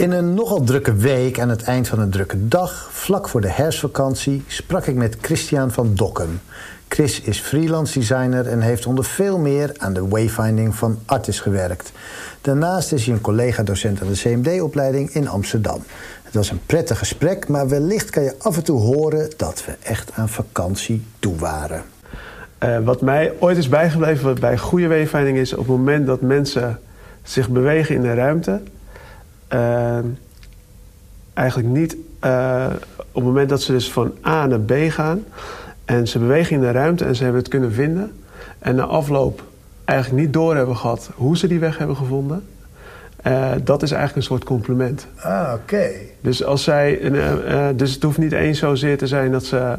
In een nogal drukke week aan het eind van een drukke dag, vlak voor de herfstvakantie, sprak ik met Christian van Dokken. Chris is freelance designer en heeft onder veel meer aan de wayfinding van Artis gewerkt. Daarnaast is hij een collega-docent aan de CMD-opleiding in Amsterdam. Het was een prettig gesprek, maar wellicht kan je af en toe horen dat we echt aan vakantie toe waren. Uh, wat mij ooit is bijgebleven bij goede wayfinding is op het moment dat mensen zich bewegen in de ruimte, uh, eigenlijk niet uh, op het moment dat ze dus van A naar B gaan en ze bewegen in de ruimte en ze hebben het kunnen vinden en na afloop eigenlijk niet door hebben gehad hoe ze die weg hebben gevonden. Uh, dat is eigenlijk een soort compliment. Ah, oké. Dus als zij, uh, dus het hoeft niet eens zozeer te zijn dat ze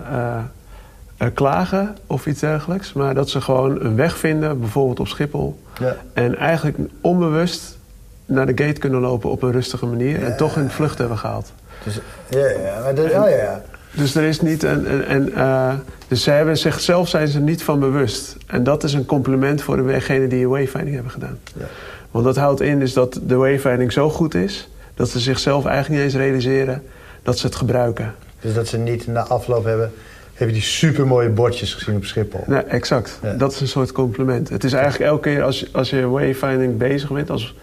klagen of iets dergelijks, maar dat ze gewoon een weg vinden, bijvoorbeeld op Schiphol, ja. en eigenlijk onbewust naar de gate kunnen lopen op een rustige manier en toch hun vlucht hebben gehaald. Dus, ja, ja, maar de, oh, ja, ja. Dus er is niet een. een, een uh, dus zij hebben zichzelf zijn ze niet van bewust. En dat is een compliment voor degene die wayfinding hebben gedaan. Ja. Want dat houdt in dus dat de wayfinding zo goed is dat ze zichzelf eigenlijk niet eens realiseren dat ze het gebruiken. Dus dat ze niet na afloop hebben. Heb je die supermooie bordjes gezien op Schiphol? Nee, exact. Ja. Dat is een soort compliment. Het is eigenlijk elke keer als, als je wayfinding bezig bent, als,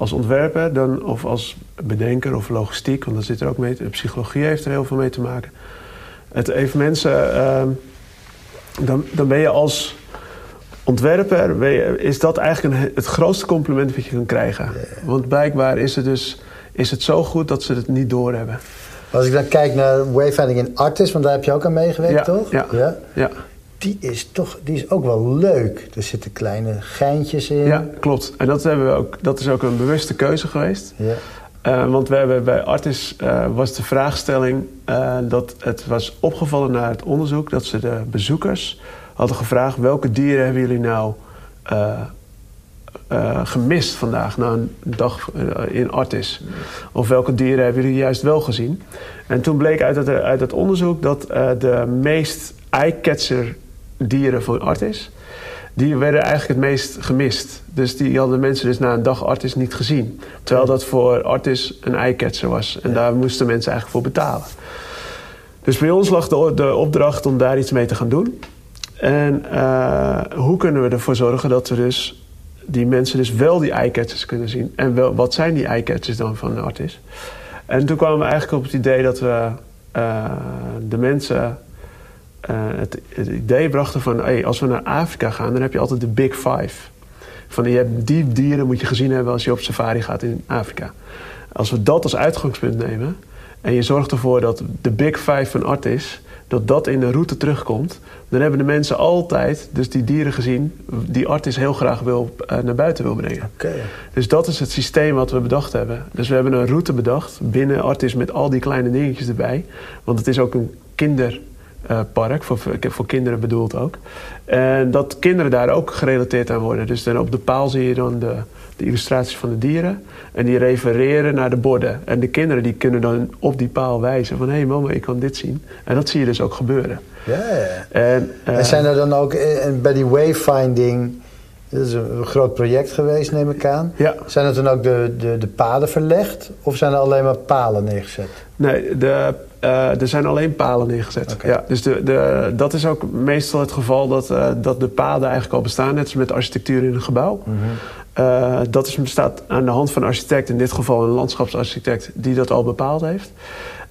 als ontwerper dan, of als bedenker of logistiek, want dat zit er ook mee. Psychologie heeft er heel veel mee te maken. Het even mensen, uh, dan, dan ben je als ontwerper, is dat eigenlijk een, het grootste compliment wat je kan krijgen. Want blijkbaar is het dus is het zo goed dat ze het niet doorhebben. Als ik dan kijk naar wayfinding in Artis, want daar heb je ook aan meegewerkt, ja, toch? Ja, ja. ja die is toch die is ook wel leuk. Er zitten kleine geintjes in. Ja, klopt. En dat, hebben we ook, dat is ook een bewuste keuze geweest. Ja. Uh, want we hebben bij Artis uh, was de vraagstelling uh, dat het was opgevallen na het onderzoek dat ze de bezoekers hadden gevraagd welke dieren hebben jullie nou gemist vandaag na een dag in Artis? Of welke dieren hebben jullie juist wel gezien? En toen bleek uit het, uit het onderzoek dat de meest eye-catcher dieren van Artis, die werden eigenlijk het meest gemist. Dus die hadden mensen dus na een dag Artis niet gezien. Terwijl dat voor Artis een eyecatcher was. En daar moesten mensen eigenlijk voor betalen. Dus bij ons lag de, de opdracht om daar iets mee te gaan doen. En uh, hoe kunnen we ervoor zorgen dat we dus die mensen dus wel die eyecatchers kunnen zien. En wel, wat zijn die eyecatchers dan van Artis? En toen kwamen we eigenlijk op het idee dat we uh, de mensen het, het, idee brachten van... Hey, als we naar Afrika gaan, dan heb je altijd de Big Five. Van, je hebt die dieren moet je gezien hebben als je op safari gaat in Afrika. Als we dat als uitgangspunt nemen... en je zorgt ervoor dat de Big Five van Artis... dat dat in de route terugkomt... dan hebben de mensen altijd dus die dieren gezien... die Artis heel graag wil, uh, naar buiten wil brengen. Okay. Dus dat is het systeem wat we bedacht hebben. Dus we hebben een route bedacht binnen Artis... met al die kleine dingetjes erbij. Want het is ook een kinder uh, park, voor, voor kinderen bedoeld ook. En dat kinderen daar ook gerelateerd aan worden. Dus dan op de paal zie je dan de, de illustraties van de dieren. En die refereren naar de borden. En de kinderen die kunnen dan op die paal wijzen van... hé hey mama, ik kan dit zien. En dat zie je dus ook gebeuren. Ja, ja. En, uh, en zijn er dan ook bij die wayfinding... Dat is een groot project geweest, neem ik aan. Ja. Zijn er dan ook de, de, de paden verlegd? Of zijn er alleen maar palen neergezet? Nee, de, uh, er zijn alleen palen neergezet. Okay. Ja, dus de, de, dat is ook meestal het geval dat, uh, dat de paden eigenlijk al bestaan. Net als met architectuur in een gebouw. Mm -hmm. uh, dat is, bestaat aan de hand van een architect, in dit geval een landschapsarchitect... die dat al bepaald heeft.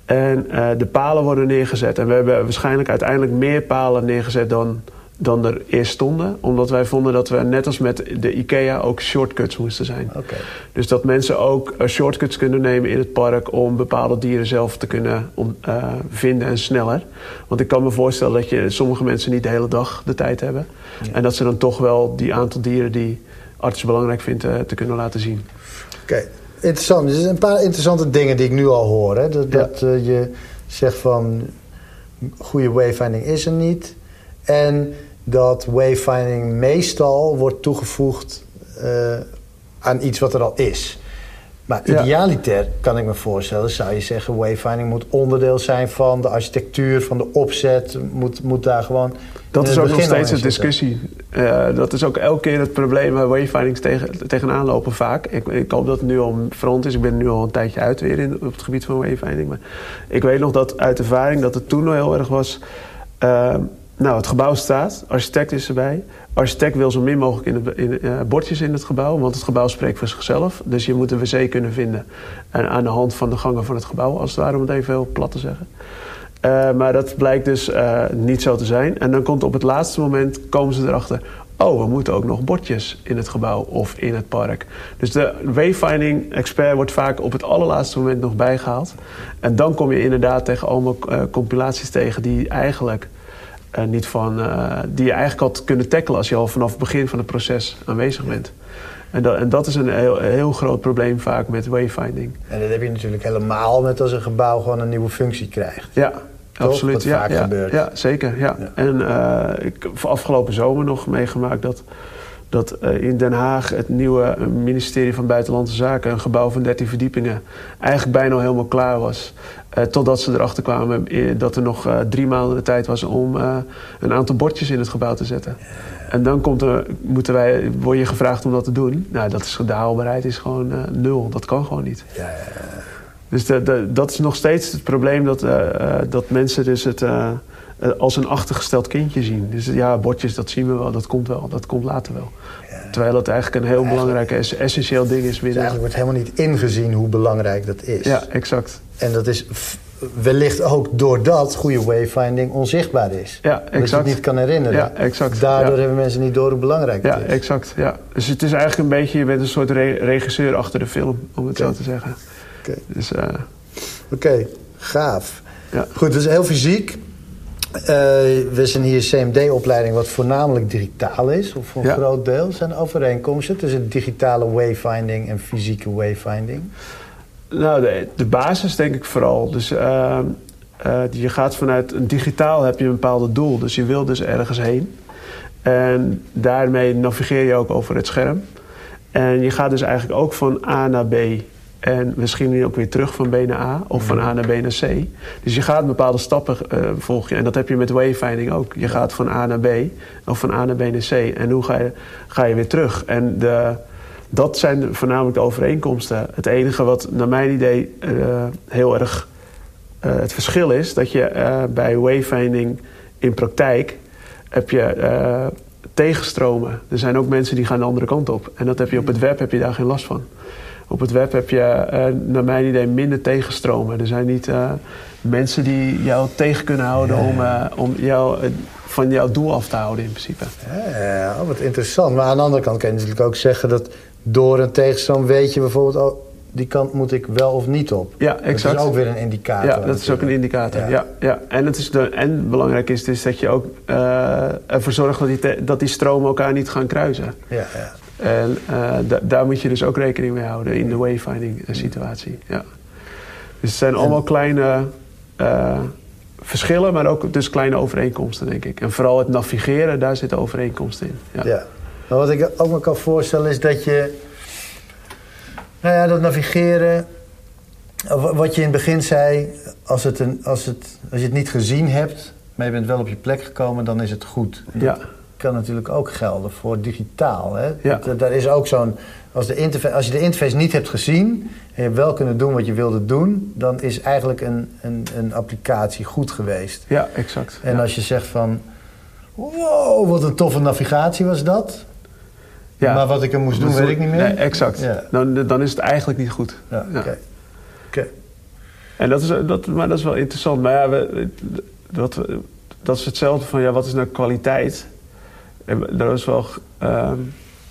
En de palen worden neergezet. En we hebben waarschijnlijk uiteindelijk meer palen neergezet dan dan er eerst stonden. Omdat wij vonden dat we net als met de IKEA ook shortcuts moesten zijn. Okay. Dus dat mensen ook uh, shortcuts kunnen nemen in het park... om bepaalde dieren zelf te kunnen om, uh, vinden en sneller. Want ik kan me voorstellen dat je, sommige mensen niet de hele dag de tijd hebben. Ja. En dat ze dan toch wel die aantal dieren die arts belangrijk vindt uh, te kunnen laten zien. Oké, okay. interessant. Er zijn een paar interessante dingen die ik nu al hoor. Hè? Dat, ja. dat je zegt van... goede wayfinding is er niet... En dat wayfinding meestal wordt toegevoegd uh, aan iets wat er al is. Maar Ja. idealiter kan ik me voorstellen, zou je zeggen, wayfinding moet onderdeel zijn van de architectuur, van de opzet, moet, moet daar gewoon. Dat is ook nog steeds een discussie. Eh, dat is ook elke keer het probleem waar wayfindings tegen, tegenaan lopen vaak. Ik, ik hoop dat het nu al verrond is. Ik ben nu al een tijdje uit weer in, op het gebied van wayfinding. Maar ik weet nog dat uit ervaring dat het toen nog heel erg was... eh, nou, het gebouw staat, architect is erbij. Architect wil zo min mogelijk in het, in, eh, bordjes in het gebouw, want het gebouw spreekt voor zichzelf. Dus je moet een wc kunnen vinden en aan de hand van de gangen van het gebouw, als het ware, om het even heel plat te zeggen. Eh, maar dat blijkt dus eh, niet zo te zijn. En dan komt op het laatste moment komen ze erachter. Oh, we moeten ook nog bordjes in het gebouw of in het park. Dus de wayfinding expert wordt vaak op het allerlaatste moment nog bijgehaald. En dan kom je inderdaad tegen allemaal eh, compilaties tegen die eigenlijk eh, niet van, eh, die je eigenlijk had kunnen tackelen als je al vanaf het begin van het proces aanwezig bent. En dat, en dat is een heel, heel groot probleem vaak met wayfinding. En dat heb je natuurlijk helemaal met als een gebouw gewoon een nieuwe functie krijgt. Ja, absoluut. Wat ja, vaak ja, gebeurt. Ja, zeker. Ja. Ja. En eh, ik heb afgelopen zomer nog meegemaakt dat, dat eh, in Den Haag het nieuwe ministerie van Buitenlandse Zaken, een gebouw van 13 verdiepingen, eigenlijk bijna al helemaal klaar was. Eh, totdat ze erachter kwamen eh, dat er nog eh, drie maanden de tijd was om eh, een aantal bordjes in het gebouw te zetten. En dan komt er, moeten wij, word je gevraagd om dat te doen. Nou, dat is, de haalbaarheid is gewoon eh, nul. Dat kan gewoon niet. Ja, ja, Dus de, de- dat is nog steeds het probleem dat, eh, eh, dat mensen dus het eh, eh, als een achtergesteld kindje zien. Dus ja, bordjes, dat zien we wel, dat komt wel, dat komt later wel. Terwijl het eigenlijk een heel belangrijk, ess- essentieel ding is Dus binnen. eigenlijk wordt helemaal niet ingezien hoe belangrijk dat is. Ja, exact. En dat is wellicht ook doordat goede wayfinding onzichtbaar is. Ja, Dat je exact. het niet kan herinneren. Ja, exact. Daardoor Ja. hebben mensen niet door hoe belangrijk Ja, het is. exact. Ja. Dus het is eigenlijk een beetje, je bent een soort re- regisseur achter de film, om het zo te zeggen. Oké, Dus eh, Oké, gaaf. ja. Goed, dus heel fysiek. Eh, we zijn hier CMD-opleiding wat voornamelijk digitaal is. Of voor een Ja. groot deel zijn overeenkomsten tussen digitale wayfinding en fysieke wayfinding. Nou, de, de basis denk ik vooral. Dus ehm, eh, je gaat vanuit een digitaal heb je een bepaald doel. Dus je wil dus ergens heen. En daarmee navigeer je ook over het scherm. En je gaat dus eigenlijk ook van A naar B. En misschien ook weer terug van B naar A of van A naar B naar C. Dus je gaat bepaalde stappen eh volgen. En dat heb je met wayfinding ook. Je gaat van A naar B of van A naar B naar C. En hoe ga je, ga je weer terug? En de, dat zijn voornamelijk de overeenkomsten. Het enige wat naar mijn idee eh, heel erg eh, het verschil is... dat je bij wayfinding in praktijk heb je tegenstromen. Er zijn ook mensen die gaan de andere kant op. En dat heb je op het web heb je daar geen last van. Op het web heb je, eh, naar mijn idee, minder tegenstromen. Er zijn niet eh, mensen die jou tegen kunnen houden om, eh, om jou, van jouw doel af te houden in principe. Ja, oh, wat interessant. Maar aan de andere kant kan je natuurlijk ook zeggen dat door een tegenstand weet je bijvoorbeeld... Oh, die kant moet ik wel of niet op. Ja, exact. Dat is ook weer een indicator. Ja, dat is ook een indicator. Ja. Ja. Ja, En, het is de, en belangrijk is dus dat je ook ervoor zorgt dat die, te- dat die stromen elkaar niet gaan kruisen. Ja, ja. En eh, da- daar moet je dus ook rekening mee houden in de wayfinding eh, situatie. Ja. Dus het zijn allemaal kleine eh, verschillen, maar ook dus kleine overeenkomsten, denk ik. En vooral het navigeren, daar zitten overeenkomsten in. Ja. Ja. Maar wat ik ook me kan voorstellen is dat je... Nou ja, dat navigeren... Wat je in het begin zei, als, het een, als, het, als je het niet gezien hebt... maar je bent wel op je plek gekomen, dan is het goed. Ja. Kan natuurlijk ook gelden voor digitaal. Hè? Ja. Dat, daar is ook zo'n. Als, de interfa- als je de interface niet hebt gezien en je hebt wel kunnen doen wat je wilde doen, dan is eigenlijk een, een, een applicatie goed geweest. ja, exact. En ja. als je zegt van. Wow, wat een toffe navigatie was dat. Ja. Maar wat ik er moest doen, weet ik niet meer. Nee, exact. Ja. Dan, dan is het eigenlijk niet goed. Ja, Ja. oké. Oké. En dat is, dat, maar dat is wel interessant. Maar ja, we, dat, dat is hetzelfde van, ja, wat is nou kwaliteit? En Daar was wel, ehm,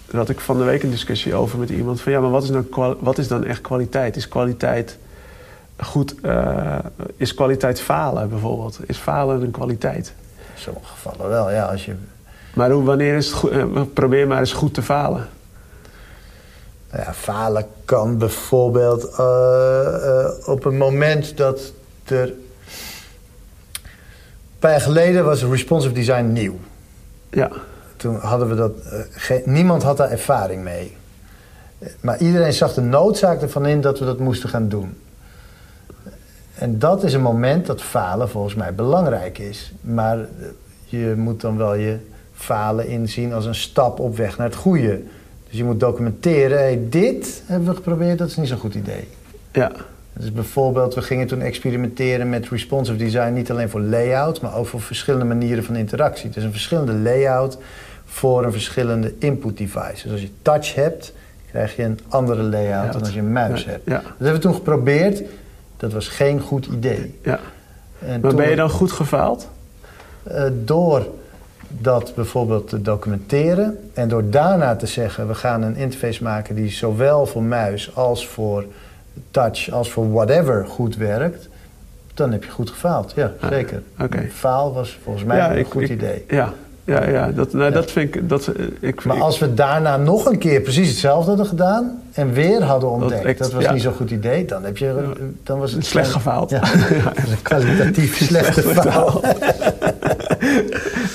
daar had ik van de week een discussie over met iemand. Van ja, maar wat is, nou, wat is dan echt kwaliteit? Is kwaliteit goed, eh, is kwaliteit falen bijvoorbeeld? Is falen een kwaliteit? In sommige gevallen wel, ja. Als je, Maar hoe, wanneer is het goed? eh, probeer maar eens goed te falen. nou ja, falen kan bijvoorbeeld eh, op een moment dat er. Een paar jaar geleden was responsive design nieuw. Ja, Toen hadden we dat. eh, niemand had daar ervaring mee. Maar iedereen zag de noodzaak ervan in dat we dat moesten gaan doen. En dat is een moment dat falen volgens mij belangrijk is. Maar je moet dan wel je falen inzien als een stap op weg naar het goede. Dus je moet documenteren, hey, dit hebben we geprobeerd, dat is niet zo'n goed idee. Ja. Dus bijvoorbeeld, we gingen toen experimenteren met responsive design... niet alleen voor layout, maar ook voor verschillende manieren van interactie. Dus een verschillende layout voor een verschillende input device. Dus als je touch hebt, krijg je een andere layout dan als je een muis hebt. Ja. Dat hebben we toen geprobeerd. Dat was geen goed idee. ja. En Maar toen- ben je dan goed gefaald? eh, door dat bijvoorbeeld te documenteren en door daarna te zeggen: we gaan een interface maken die zowel voor muis als voor touch als voor whatever goed werkt, dan heb je goed gefaald. Ja, Ah, zeker. oké. Faal was volgens mij een goed idee. Ja, ja, ja, dat, nou, Ja. dat vind ik... Dat, eh, ik, Maar ik- als we daarna nog een keer precies hetzelfde hadden gedaan en weer hadden ontdekt dat, was ja. niet zo'n goed idee, dan, heb je, dan was het Slecht gefaald. Ja, dat een kwalitatief slechte faal.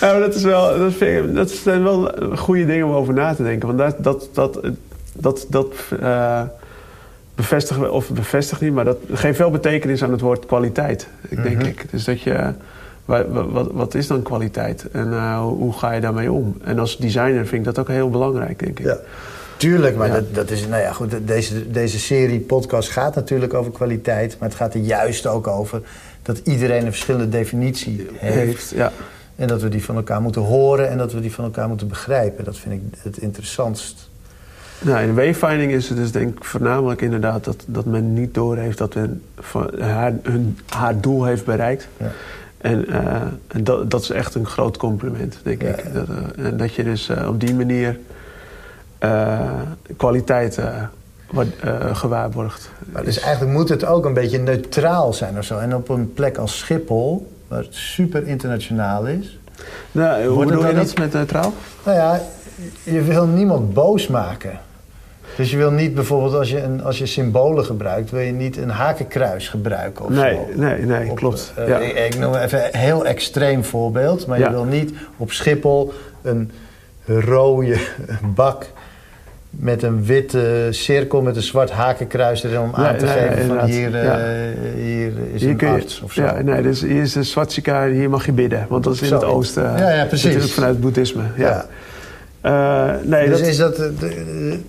Ja, maar dat, is wel, dat, vind ik, dat zijn wel goede dingen om over na te denken. Want dat, dat, dat, dat, dat eh, bevestigt, of bevestigt niet, maar dat geeft wel betekenis aan het woord kwaliteit, ik denk Mhm. ik. Dus dat je, wa- wa- wat, wat is dan kwaliteit en eh, hoe, hoe ga je daarmee om? En als designer vind ik dat ook heel belangrijk, denk ik. Ja. Tuurlijk, maar Ja. dat, dat is, nou ja, goed, deze, deze serie podcast gaat natuurlijk over kwaliteit, maar het gaat er juist ook over dat iedereen een verschillende definitie heeft. Heeft, ja. En dat we die van elkaar moeten horen en dat we die van elkaar moeten begrijpen. Dat vind ik het interessantst. Nou, in wayfinding is het dus denk ik voornamelijk inderdaad dat, dat men niet doorheeft dat men van haar, hun, haar doel heeft bereikt. Ja. En, eh, en dat, dat is echt een groot compliment, denk Ja, ik. Dat, eh, en dat je dus eh, op die manier kwaliteit eh, wat, eh, gewaarborgt. Maar dus eigenlijk moet het ook een beetje neutraal zijn of zo. En op een plek als Schiphol, waar het super internationaal is. nou, hoe Wordt bedoel je dat met neutraal? Nou ja, je wil niemand boos maken. Dus je wil niet bijvoorbeeld als je, een, als je symbolen gebruikt, wil je niet een hakenkruis gebruiken of Nee, zo. nee, nee, Op, klopt. eh, ja. ik, ik noem even een heel extreem voorbeeld, maar Ja. je wil niet op Schiphol een rode bak met een witte cirkel met een zwart hakenkruis erin om aan te nee, geven van hier, eh, Ja. hier is Hier een je- arts of zo. Ja, nee, dus hier is de swastika hier mag je bidden. Want dat is in het oosten. Ja, ja, precies. Natuurlijk vanuit het boeddhisme. Ja. Eh, nee, dus dat, is dat, eh, de-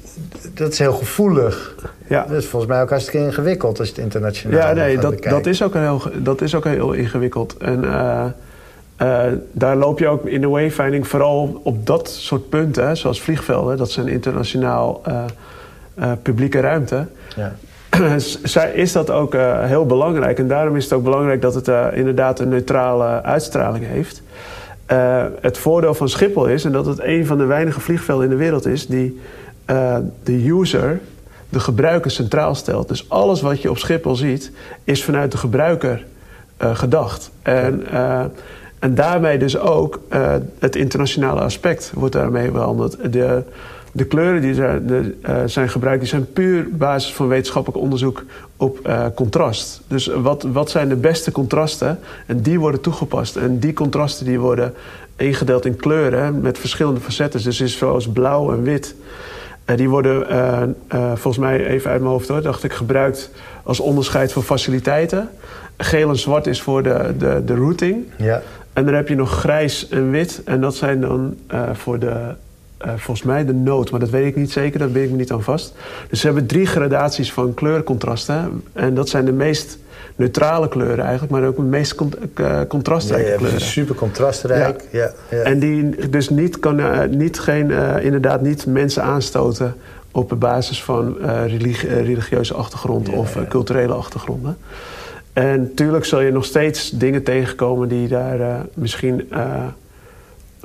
dat is heel gevoelig. ja. Dat is volgens mij ook hartstikke ingewikkeld als het internationaal Ja, nee, dat, bekijken. dat, is ook heel, dat is ook heel ingewikkeld. En eh, eh, daar loop je ook in de wayfinding vooral op dat soort punten, hè, zoals vliegvelden. Dat zijn internationaal eh, eh, publieke ruimte. Ja. Zij- is dat ook eh, heel belangrijk. En daarom is het ook belangrijk dat het eh, inderdaad een neutrale uitstraling heeft. Eh, het voordeel van Schiphol is, en dat het een van de weinige vliegvelden in de wereld is, die eh, de user, de gebruiker centraal stelt. Dus alles wat je op Schiphol ziet, is vanuit de gebruiker eh, gedacht. En, en daarmee dus ook het internationale aspect wordt daarmee behandeld. De, de kleuren die zijn, de, zijn gebruikt, die zijn puur basis van wetenschappelijk onderzoek op eh, contrast. Dus wat, wat zijn de beste contrasten? En die worden toegepast. En die contrasten die worden ingedeeld in kleuren met verschillende facetten. Dus is zoals blauw en wit. Eh, die worden eh, eh, volgens mij even uit mijn hoofd hoor, dacht ik, gebruikt als onderscheid voor faciliteiten. Geel en zwart is voor de, de, de routing. Ja. En dan heb je nog grijs en wit. En dat zijn dan voor de, eh, volgens mij de nood. Maar dat weet ik niet zeker, daar ben ik me niet aan vast. Dus ze hebben drie gradaties van kleurcontrasten. En dat zijn de meest neutrale kleuren eigenlijk. Maar ook de meest con- eh, contrastrijke Nee, kleuren. super contrastrijk. Ja. Ja, En die dus niet, kan, eh, niet, geen, inderdaad niet mensen aanstoten op basis van religie- religieuze achtergrond Ja, of culturele achtergronden. En natuurlijk zul je nog steeds dingen tegenkomen die daar misschien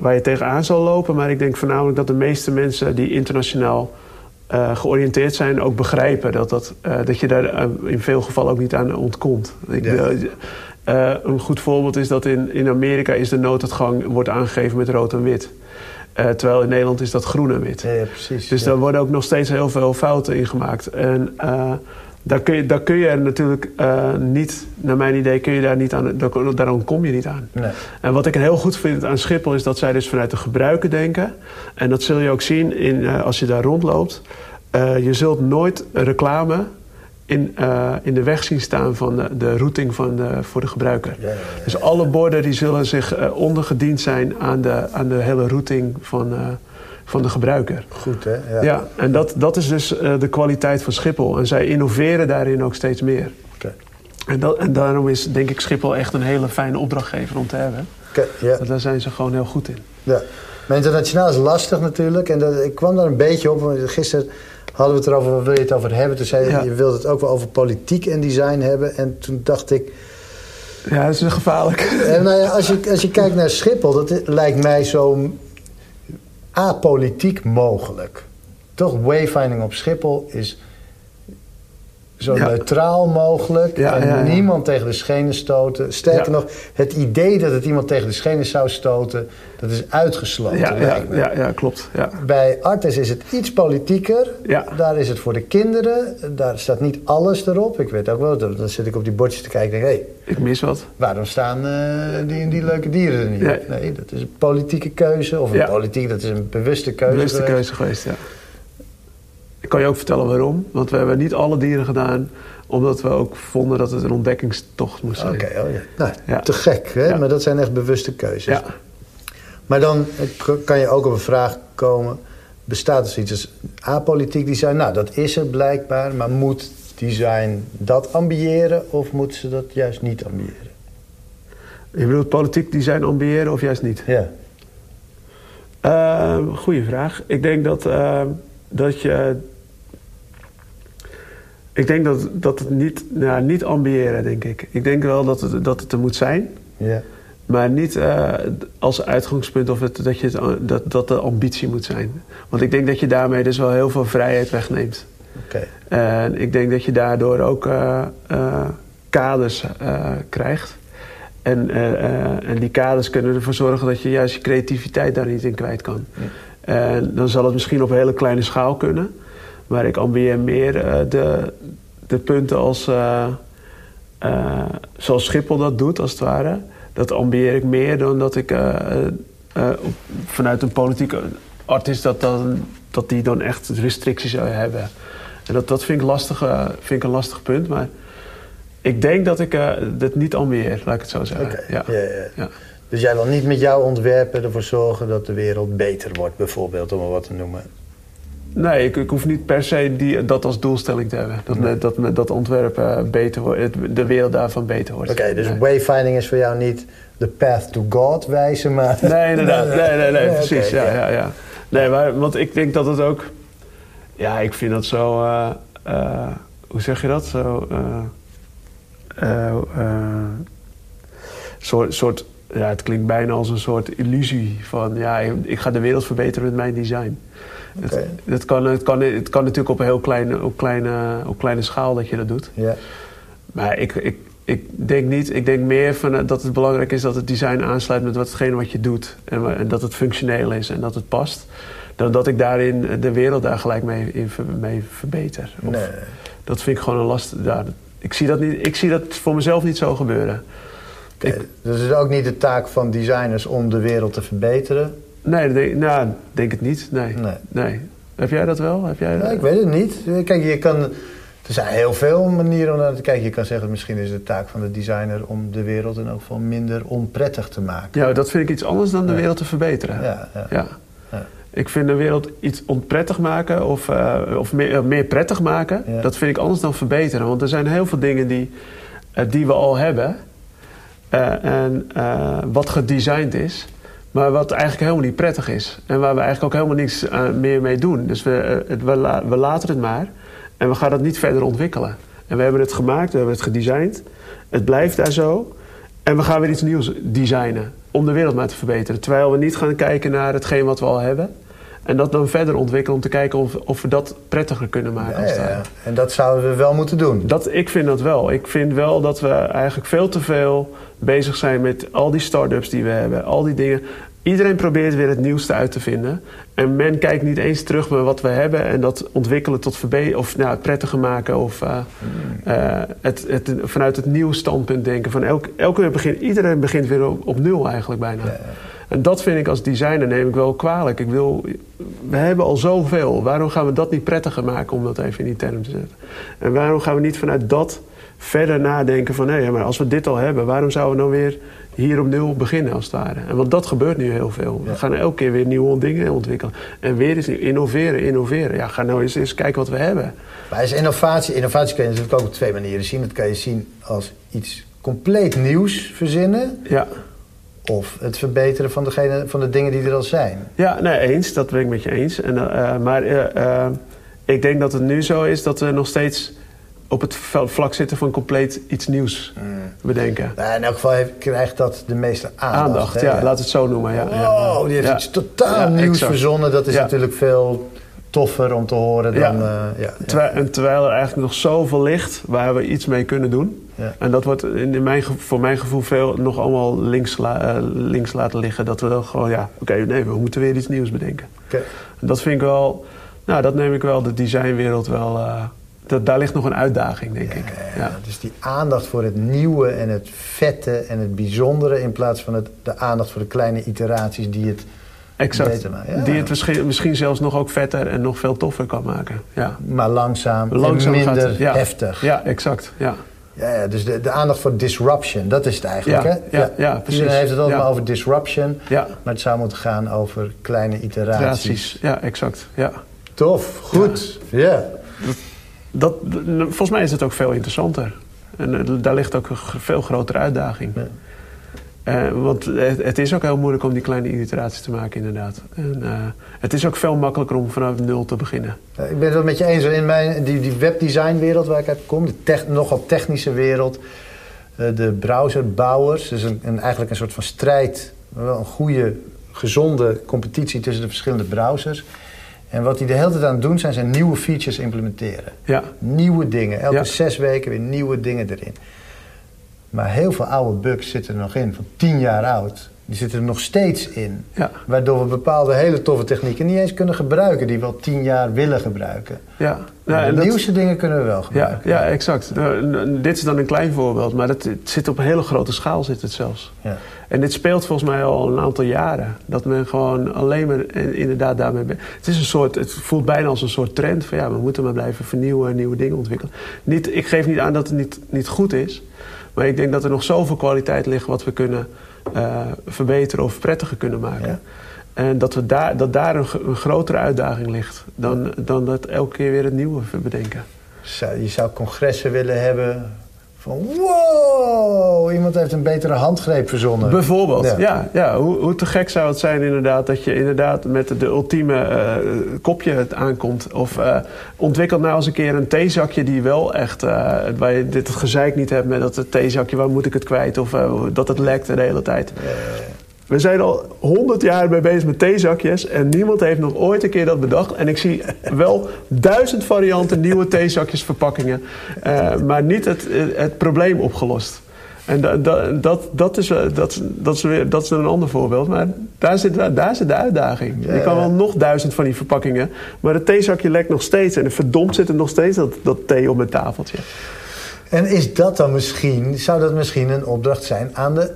waar je tegenaan zal lopen. Maar ik denk voornamelijk dat de meeste mensen die internationaal eh, georiënteerd zijn ook begrijpen dat, dat, eh, dat je daar eh, in veel gevallen ook niet aan ontkomt. Ik, Ja. een goed voorbeeld is dat in, in Amerika is de nooduitgang wordt aangegeven met rood en wit. Terwijl in Nederland is dat groen en wit. Ja, ja, precies. Dus daar worden ook nog steeds heel veel fouten in gemaakt. En daar, kun je, daar kun je natuurlijk eh, niet, naar mijn idee, kun je daar niet aan, daar, daarom kom je niet aan. Nee. En wat ik heel goed vind aan Schiphol is dat zij dus vanuit de gebruiker denken. En dat zul je ook zien in, eh, als je daar rondloopt. eh, je zult nooit reclame in, in de weg zien staan van de, de routing van de, voor de gebruiker. Ja, ja, ja, Dus alle borden die zullen zich ondergediend zijn aan de, aan de hele routing van, eh, van de gebruiker. Goed, hè? Ja, en dat, dat is dus eh, de kwaliteit van Schiphol. En zij innoveren daarin ook steeds meer. Oké. En, dat, en daarom is denk ik Schiphol echt een hele fijne opdrachtgever om te hebben. Ja. Want daar zijn ze gewoon heel goed in. Ja. Maar internationaal is lastig natuurlijk. En dat, ik kwam daar een beetje op. Want gisteren hadden we het erover, waar wil je het over hebben? Toen zei je, Ja. je wilde het ook wel over politiek en design hebben. En toen dacht ik... Ja, dat is gevaarlijk. eh, nou ja, als, je, als je kijkt naar Schiphol, dat lijkt mij zo apolitiek mogelijk. Toch, wayfinding op Schiphol is zo Ja. neutraal mogelijk. Ja, en ja, niemand tegen de schenen stoten. Sterker nog, het idee dat het iemand tegen de schenen zou stoten... dat is uitgesloten, Ja, ja, klopt. Ja. Bij Artes is het iets politieker. Daar is het voor de kinderen. Daar staat niet alles erop. Ik weet ook wel, dan zit ik op die bordjes te kijken en denk hé, hey, Ik mis wat. waarom staan eh, die die leuke dieren er niet? Nee, dat is een politieke keuze. Of een politiek, dat is een bewuste keuze. Bewuste geweest. keuze geweest, ja. Ik kan je ook vertellen waarom. Want we hebben niet alle dieren gedaan... omdat we ook vonden dat het een ontdekkingstocht moest zijn. Oké, oh ja. Nou, Ja. te gek, hè? Ja. Maar dat zijn echt bewuste keuzes. Ja. Maar dan eh, kan je ook op een vraag komen... bestaat er zoiets als apolitiek design? Nou, dat is er blijkbaar. Maar moet design dat ambiëren... of moet ze dat juist niet ambiëren? Je bedoelt politiek design ambiëren of juist niet? Ja. Uh, goeie vraag. Ik denk dat, uh, dat je. Ik denk dat, dat het niet, nou, niet ambiëren, denk ik. Ik denk wel dat het, dat het er moet zijn. Ja. Maar niet uh, als uitgangspunt of het, dat, je het, dat, dat de ambitie moet zijn. Want ik denk dat je daarmee dus wel heel veel vrijheid wegneemt. Oké. En ik denk dat je daardoor ook uh, kaders krijgt. En, en die kaders kunnen ervoor zorgen dat je juist je creativiteit daar niet in kwijt kan. Ja. En dan zal het misschien op een hele kleine schaal kunnen. Maar ik ambieer meer uh, de, de punten als, uh, zoals Schiphol dat doet, als het ware. Dat ambieer ik meer dan dat ik vanuit een politieke artiest... Dat, dan, dat die dan echt restricties zou hebben. En dat, dat vind, ik lastig, vind ik een lastig punt, maar... Ik denk dat ik uh, dit niet ambieer, laat ik het zo zeggen. Okay. Ja. Ja, ja. Ja. Dus jij wil niet met jouw ontwerpen ervoor zorgen dat de wereld beter wordt, bijvoorbeeld, om maar wat te noemen? Nee, ik, ik hoef niet per se die, dat als doelstelling te hebben. Dat, nee. dat, dat ontwerp uh, beter wordt, de wereld daarvan beter wordt. Oké, okay, dus nee. wayfinding is voor jou niet de path to God wijzen, maar... Nee, inderdaad. Nee, nee, nee, precies. Okay, ja, ja, ja. Nee, maar, want ik denk dat het ook... Ja, ik vind dat zo... Uh, hoe zeg je dat? Zo... Uh, soort, soort, ja, het klinkt bijna als een soort illusie van ja, ik ga de wereld verbeteren met mijn design. Okay. Het, het, kan, het, kan, het kan natuurlijk op een heel kleine, op kleine, op kleine schaal dat je dat doet. Maar ik, ik, ik denk niet, ik denk meer van, dat het belangrijk is dat het design aansluit met watgene wat je doet. En, en dat het functioneel is en dat het past. Dan dat ik daarin de wereld daar gelijk mee, in, mee verbeter. Of, nee. Dat vind ik gewoon een last. Ja, ik zie, dat niet, ik zie dat voor mezelf niet zo gebeuren. Ik, dus het is ook niet de taak van designers om de wereld te verbeteren? Nee, denk, nou, denk het niet. Nee. nee. nee. Heb jij dat wel? Heb jij, nee, ik weet het niet. Kijk, je kan, er zijn heel veel manieren om naar te kijken. Je kan zeggen, misschien is het de taak van de designer om de wereld in elk geval minder onprettig te maken. Ja, dat vind ik iets anders dan de wereld te verbeteren. Ja, ja. ja. Ik vind de wereld iets onprettig maken of, uh, of meer, uh, meer, prettig maken, ja. dat vind ik anders dan verbeteren. Want er zijn heel veel dingen die, uh, die we al hebben en wat gedesigned is, maar wat eigenlijk helemaal niet prettig is. En waar we eigenlijk ook helemaal niks meer mee doen. Dus we, we, la we laten het maar en we gaan het niet verder ontwikkelen. En we hebben het gemaakt, we hebben het gedesigned, het blijft daar zo en we gaan weer iets nieuws designen om de wereld maar te verbeteren. Terwijl we niet gaan kijken naar hetgeen wat we al hebben. En dat dan verder ontwikkelen om te kijken of, of we dat prettiger kunnen maken. Ja, ja. En dat zouden we wel moeten doen. Dat, ik vind dat wel. Ik vind wel dat we eigenlijk veel te veel bezig zijn met al die start-ups die we hebben. Al die dingen. Iedereen probeert weer het nieuwste uit te vinden. En men kijkt niet eens terug naar wat we hebben en dat ontwikkelen tot verbeteren of nou, het prettiger maken. Of uh, uh, het, het, vanuit het nieuwe standpunt denken. Van elk, elke iedereen begint weer op, op nul eigenlijk bijna. Ja. En dat vind ik als designer neem ik wel kwalijk. Ik wil, we hebben al zoveel. Waarom gaan we dat niet prettiger maken om dat even in die term te zetten? En waarom gaan we niet vanuit dat verder nadenken van... hé, maar als we dit al hebben, waarom zouden we dan weer hier op nul beginnen als het ware? En want dat gebeurt nu heel veel. We gaan elke keer weer nieuwe dingen ontwikkelen. En weer eens innoveren, innoveren. Ja, ga nou eens, eens kijken wat we hebben. Maar is innovatie, innovatie kan je natuurlijk ook op twee manieren zien. Dat kan je zien als iets compleet nieuws verzinnen. Ja. Of het verbeteren van, degene, van de dingen die er al zijn. Ja, nee, eens. Dat ben ik met je eens. En, uh, maar uh, ik denk dat het nu zo is dat we nog steeds op het vlak zitten van compleet iets nieuws mm. bedenken. Nou, in elk geval heeft, krijgt dat de meeste aandacht. Aandacht, ja, laat het zo noemen. Ja, oh, die heeft iets totaal nieuws verzonnen. Dat is natuurlijk veel toffer om te horen dan... Ja. ja, terwijl, en terwijl er eigenlijk nog zoveel ligt waar we iets mee kunnen doen. En dat wordt in mijn, voor mijn gevoel veel nog allemaal links, uh, links laten liggen. Dat we dan gewoon, ja, oké, nee, we moeten weer iets nieuws bedenken. Okay. Dat vind ik wel, nou, dat neem ik wel de designwereld wel... Uh, dat, daar ligt nog een uitdaging, denk ik. Ja. Dus die aandacht voor het nieuwe en het vette en het bijzondere... in plaats van het, de aandacht voor de kleine iteraties die het exact. Die het misschien, misschien zelfs nog ook vetter en nog veel toffer kan maken. Ja. Maar langzaam, langzaam en minder ja. heftig. Ja, exact. Ja. Ja, ja, dus de, de aandacht voor disruption, dat is het eigenlijk. Ja, hè? ja, ja, precies. Iedereen heeft het altijd maar over disruption, ja. maar het zou moeten gaan over kleine iteraties. Iteraties, ja, exact. Ja. Tof, goed. Ja. Dat, volgens mij is het ook veel interessanter. En eh, daar ligt ook een veel grotere uitdaging. Uh, want het, het, is ook heel moeilijk om die kleine iteraties te maken, inderdaad. En, uh, het is ook veel makkelijker om vanaf nul te beginnen. ik ben het wel met je eens. In mijn, die, die webdesignwereld waar ik uit kom, de tech, nogal technische wereld, uh, de browserbouwers, dus een, een, eigenlijk een soort van strijd, wel een goede, gezonde competitie tussen de verschillende browsers. En wat die de hele tijd aan het doen zijn, zijn nieuwe features implementeren. Ja. Nieuwe dingen. Elke zes weken weer nieuwe dingen erin. Maar heel veel oude bugs zitten er nog in, van tien jaar oud. Die zitten er nog steeds in. Ja. Waardoor we bepaalde hele toffe technieken niet eens kunnen gebruiken... die we al tien jaar willen gebruiken. Ja. de nieuwste dingen kunnen we wel gebruiken. Ja, ja exact. dit is dan een klein voorbeeld, maar het, het zit op een hele grote schaal zit het zelfs. Ja. En dit speelt volgens mij al een aantal jaren. Dat men gewoon alleen maar inderdaad daarmee... Het, is een soort, het voelt bijna als een soort trend van... ja, we moeten maar blijven vernieuwen en nieuwe dingen ontwikkelen. Niet, ik geef niet aan dat het niet, niet goed is... Maar ik denk dat er nog zoveel kwaliteit ligt wat we kunnen uh, verbeteren of prettiger kunnen maken. Ja. En dat, we daar, dat daar een, een, grotere uitdaging ligt dan, dan dat elke keer weer het nieuwe bedenken. Je zou congressen willen hebben van wow, iemand heeft een betere handgreep verzonnen. Bijvoorbeeld, ja. ja, ja. Hoe, hoe, te gek zou het zijn inderdaad... dat je inderdaad met de ultieme uh, kopje het aankomt. Of uh, ontwikkel nou eens een keer een theezakje die wel echt... Uh, waar je dit gezeik niet hebt met dat theezakje... waar moet ik het kwijt? Of dat het lekt de hele tijd. We zijn al honderd jaar mee bezig met theezakjes en niemand heeft nog ooit een keer dat bedacht. En ik zie wel duizend varianten nieuwe theezakjesverpakkingen, uh, maar niet het, het probleem opgelost. En dat, dat, dat, dat, is, dat, dat, is weer, dat is een ander voorbeeld. Maar daar zit, daar zit de uitdaging. Je kan wel nog duizend van die verpakkingen. Maar het theezakje lekt nog steeds. En verdomd zit er nog steeds dat, dat thee op mijn tafeltje. En is dat dan misschien, zou dat misschien een opdracht zijn aan de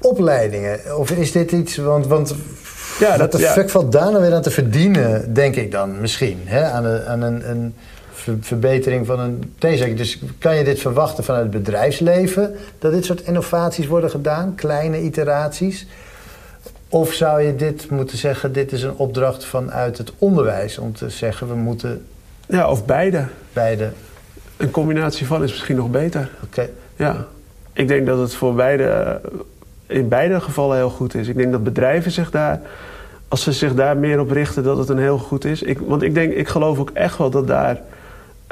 opleidingen? Of is dit iets, want, want ja, wat de fuck valt daar nou weer aan te verdienen, denk ik dan misschien, hè? aan, een, aan een, een verbetering van een theezakje. Dus kan je dit verwachten vanuit het bedrijfsleven, dat dit soort innovaties worden gedaan, kleine iteraties? Of zou je dit moeten zeggen, dit is een opdracht vanuit het onderwijs, om te zeggen, we moeten... Ja, of beide. Beide. Een combinatie van is misschien nog beter. Oké. Ja. Ik denk dat het voor beide in beide gevallen heel goed is. Ik denk dat bedrijven zich daar, als ze zich daar meer op richten, dat het een heel goed is. Ik, want ik denk, ik geloof ook echt wel dat daar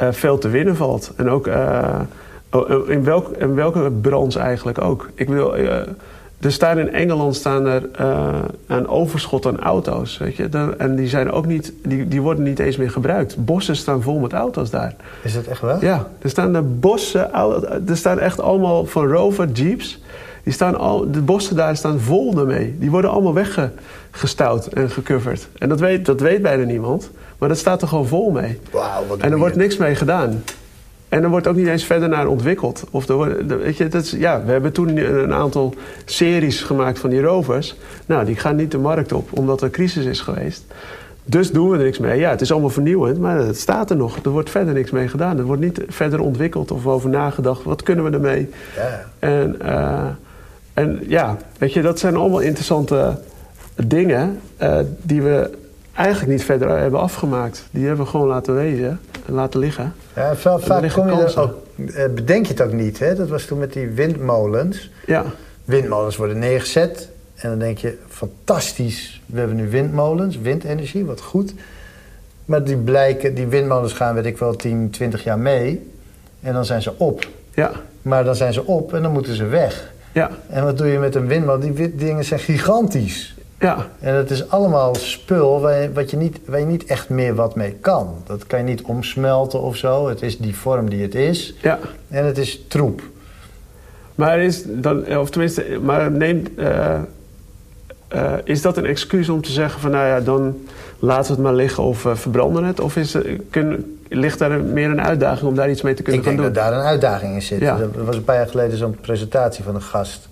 uh, veel te winnen valt. En ook uh, in, welk, in welke branche eigenlijk ook. Ik wil, uh, er staan in Engeland staan er een overschot aan auto's. Weet je? en die, zijn ook niet, die, die worden niet eens meer gebruikt. Bossen staan vol met auto's daar. Is dat echt wel? Ja, er staan de bossen, er staan echt allemaal van Rover, Jeeps. Die staan al, de bossen daar staan vol ermee. Die worden allemaal weggestouwd en gecoverd. En dat weet, dat weet bijna niemand. Maar dat staat er gewoon vol mee. Wauw, wat En er wordt niks mee gedaan. en er wordt ook niet eens verder naar ontwikkeld. Of er weet je, dat is, ja, we hebben toen een aantal series gemaakt van die rovers. Nou, die gaan niet de markt op, omdat er crisis is geweest. Dus doen we er niks mee. Ja, het is allemaal vernieuwend, maar het staat er nog. Er wordt verder niks mee gedaan. Er wordt niet verder ontwikkeld of over nagedacht. Wat kunnen we ermee? Ja. En, uh, en ja, weet je, dat zijn allemaal interessante dingen uh, die we eigenlijk niet verder hebben afgemaakt. Die hebben we gewoon laten wezen en laten liggen. Ja, vaak kom je er ook, eh, bedenk je het ook niet. Hè? Dat was toen met die windmolens. Ja. Windmolens worden neergezet. En dan denk je, fantastisch, we hebben nu windmolens, windenergie, wat goed. Maar die, blijken, die windmolens gaan, weet ik wel, 10, 20 jaar mee. En dan zijn ze op. Ja. Maar dan zijn ze op en dan moeten ze weg. Ja. En wat doe je met een windmolen? Die dingen zijn gigantisch. Ja. En het is allemaal spul waar je, wat je niet, waar je niet echt meer wat mee kan. Dat kan je niet omsmelten of zo. Het is die vorm die het is. Ja. En het is troep. Maar is dan, of tenminste, maar neem, uh, uh, is dat een excuus om te zeggen van nou ja, dan laten we het maar liggen of uh, verbranden het? Of is, kun, ligt daar meer een uitdaging om daar iets mee te kunnen ik gaan doen? Ik denk dat daar een uitdaging in zit. Ja. Er was een paar jaar geleden zo'n presentatie van een gast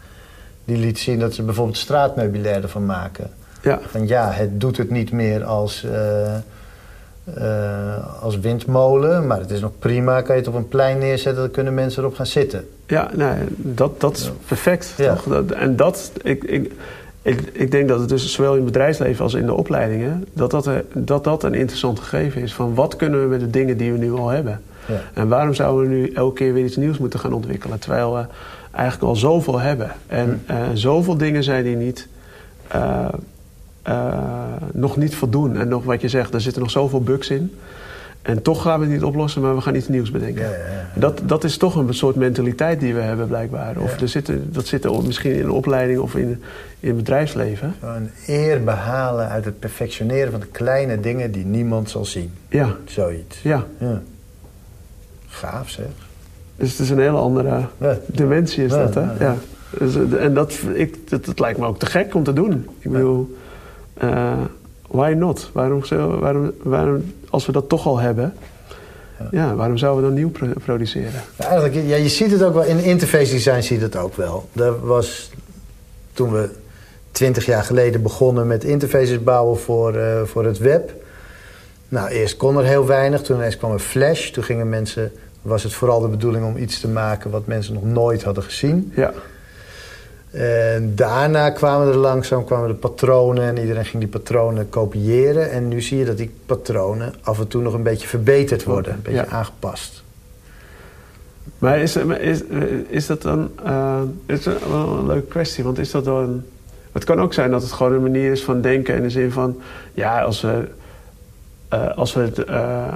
die liet zien dat ze bijvoorbeeld straatmeubilair ervan maken. Ja. Van ja, het doet het niet meer als, uh, uh, als windmolen, maar het is nog prima. Kan je het op een plein neerzetten, dan kunnen mensen erop gaan zitten. Ja, nee, dat, dat is perfect. Ja. Toch? Dat, en dat, ik, ik, ik, ik denk dat het dus zowel in het bedrijfsleven als in de opleidingen... dat dat, dat, dat een interessant gegeven is. Van wat kunnen we met de dingen die we nu al hebben? Ja. En waarom zouden we nu elke keer weer iets nieuws moeten gaan ontwikkelen... terwijl we eigenlijk al zoveel hebben. En uh, zoveel dingen zijn die niet, uh, uh, nog niet voldoen. En nog wat je zegt, er zitten nog zoveel bugs in. En toch gaan we het niet oplossen, maar we gaan iets nieuws bedenken. Ja, ja, ja. Dat, dat is toch een soort mentaliteit die we hebben blijkbaar. Of er zitten, dat zit misschien in de opleiding of in, in het bedrijfsleven. Een eer behalen uit het perfectioneren van de kleine dingen die niemand zal zien. Ja. Zoiets. Ja. Gaaf zeg. Dus het is een hele andere dimensie is dat, hè? ja. Dus, eh, en dat, ik, dat, dat lijkt me ook te gek om te doen. Ik bedoel, eh, why not? Waarom, zo, waarom, waarom, als we dat toch al hebben, ja. waarom zouden we dan nieuw pro- produceren? Ja, eigenlijk, ja, je ziet het ook wel, in interface design zie je het ook wel. Dat was toen we twintig jaar geleden begonnen met interfaces bouwen voor, eh, voor het web. Nou, eerst kon er heel weinig, toen ineens kwam er Flash. Toen gingen mensen, was het vooral de bedoeling om iets te maken wat mensen nog nooit hadden gezien. Ja, En daarna kwamen er langzaam kwamen de patronen en iedereen ging die patronen kopiëren. En nu zie je dat die patronen af en toe nog een beetje verbeterd worden, een beetje Ja. aangepast. maar is, is, is dat dan... eh, is dat wel een leuke kwestie, want is dat dan... Het kan ook zijn dat het gewoon een manier is van denken in de zin van... Ja, als we, eh, als we het... eh,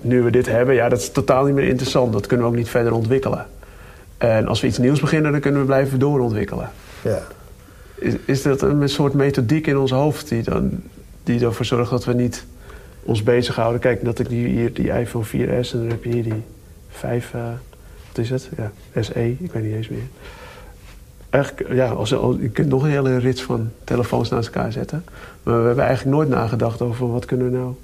nu we dit hebben, ja, dat is totaal niet meer interessant. Dat kunnen we ook niet verder ontwikkelen. En als we iets nieuws beginnen, dan kunnen we blijven doorontwikkelen. Ja. Is, is dat een soort methodiek in ons hoofd die, dan, die ervoor zorgt dat we niet ons bezighouden? Kijk, dat ik die, hier die iPhone 4S en dan heb je hier die 5, eh, wat is het? Ja, SE, ik weet niet eens meer. Eigenlijk, ja, als, als, je kunt nog een hele rits van telefoons naast elkaar zetten. Maar we hebben eigenlijk nooit nagedacht over wat kunnen we nou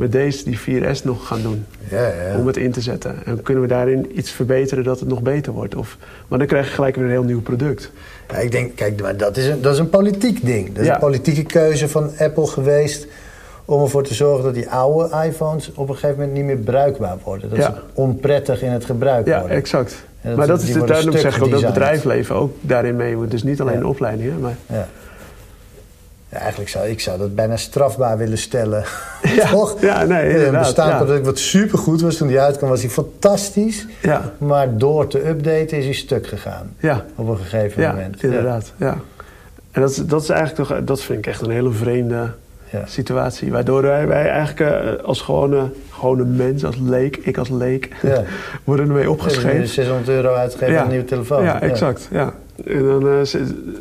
met deze, die 4S, nog gaan doen Ja, ja. om het in te zetten. En kunnen we daarin iets verbeteren dat het nog beter wordt? Of, maar dan krijg je gelijk weer een heel nieuw product. Ja, ik denk, kijk, maar dat is een, dat is een politiek ding. Dat is Ja. een politieke keuze van Apple geweest om ervoor te zorgen dat die oude iPhones op een gegeven moment niet meer bruikbaar worden. Dat Ja. ze onprettig in het gebruik Ja, worden. exact. En dat maar dat is de, daarom zeg ik ook dat het bedrijfsleven ook daarin mee moet. Dus niet alleen Ja. de opleidingen, maar Ja. Ja, eigenlijk zou ik zou dat bijna strafbaar willen stellen. Ja, Toch? ja, nee, Een inderdaad, bestaanproduct wat supergoed was toen die uitkwam, was hij fantastisch. ja, Maar door te updaten is hij stuk gegaan. ja, Op een gegeven ja moment. inderdaad. Ja. En dat, is- dat is eigenlijk toch, dat vind ik echt een hele vreemde Ja. situatie. Waardoor wij, wij eigenlijk eh, als gewone, gewone mens, als leek, ik als leek, Ja. worden ermee Ja. opgeschreven. 600 euro uitgeven aan een nieuwe telefoon. Ja, exact. Ja. En dan eh,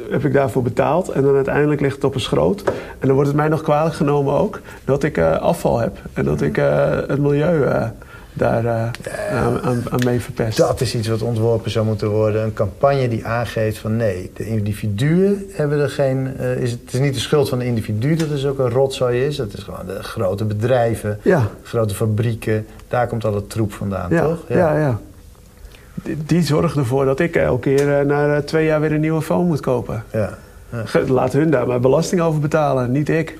heb ik daarvoor betaald. En dan uiteindelijk ligt het op een schroot. En dan wordt het mij nog kwalijk genomen ook dat ik eh, afval heb. En dat ik eh, het milieu daar aan, aan, mee verpest. Dat is iets wat ontworpen zou moeten worden. Een campagne die aangeeft van nee, de individuen hebben er geen... Is, het is niet de schuld van de individu dat er zulke een rotzooi is. Het is gewoon de grote bedrijven, ja. grote fabrieken. Daar komt al het troep vandaan, ja, toch? Ja, ja. ja. Die, zorgt ervoor dat ik elke keer na twee jaar weer een nieuwe phone moet kopen. Ja. Laat hun daar maar belasting over betalen, niet ik.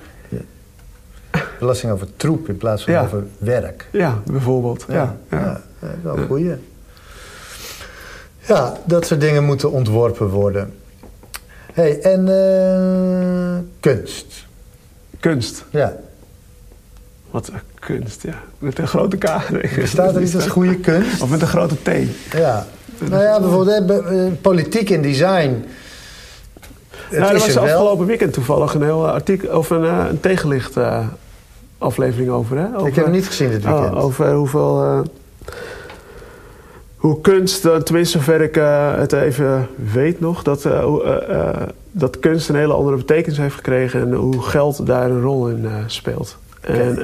Belasting over troep in plaats van Ja. over werk. Ja, bijvoorbeeld. Ja, ja. ja. ja, wel een goeie. Ja, dat soort dingen moeten ontworpen worden. hey, en eh, kunst. Kunst. Ja. Wat kunst, ja. Met een grote K. Staat er iets als goede kunst? Of met een grote T. Ja. Nou ja, bijvoorbeeld eh, politiek en design. Het nou, er was er wel. afgelopen weekend toevallig een heel artikel of een, eh, een tegenlicht eh, aflevering over. Hè? over Ik heb hem niet gezien dit weekend. Oh, over hoeveel. hoe kunst, tenminste zover ik het even weet nog, dat, dat kunst een hele andere betekenis heeft gekregen en hoe geld daar een rol in speelt. Eh, en,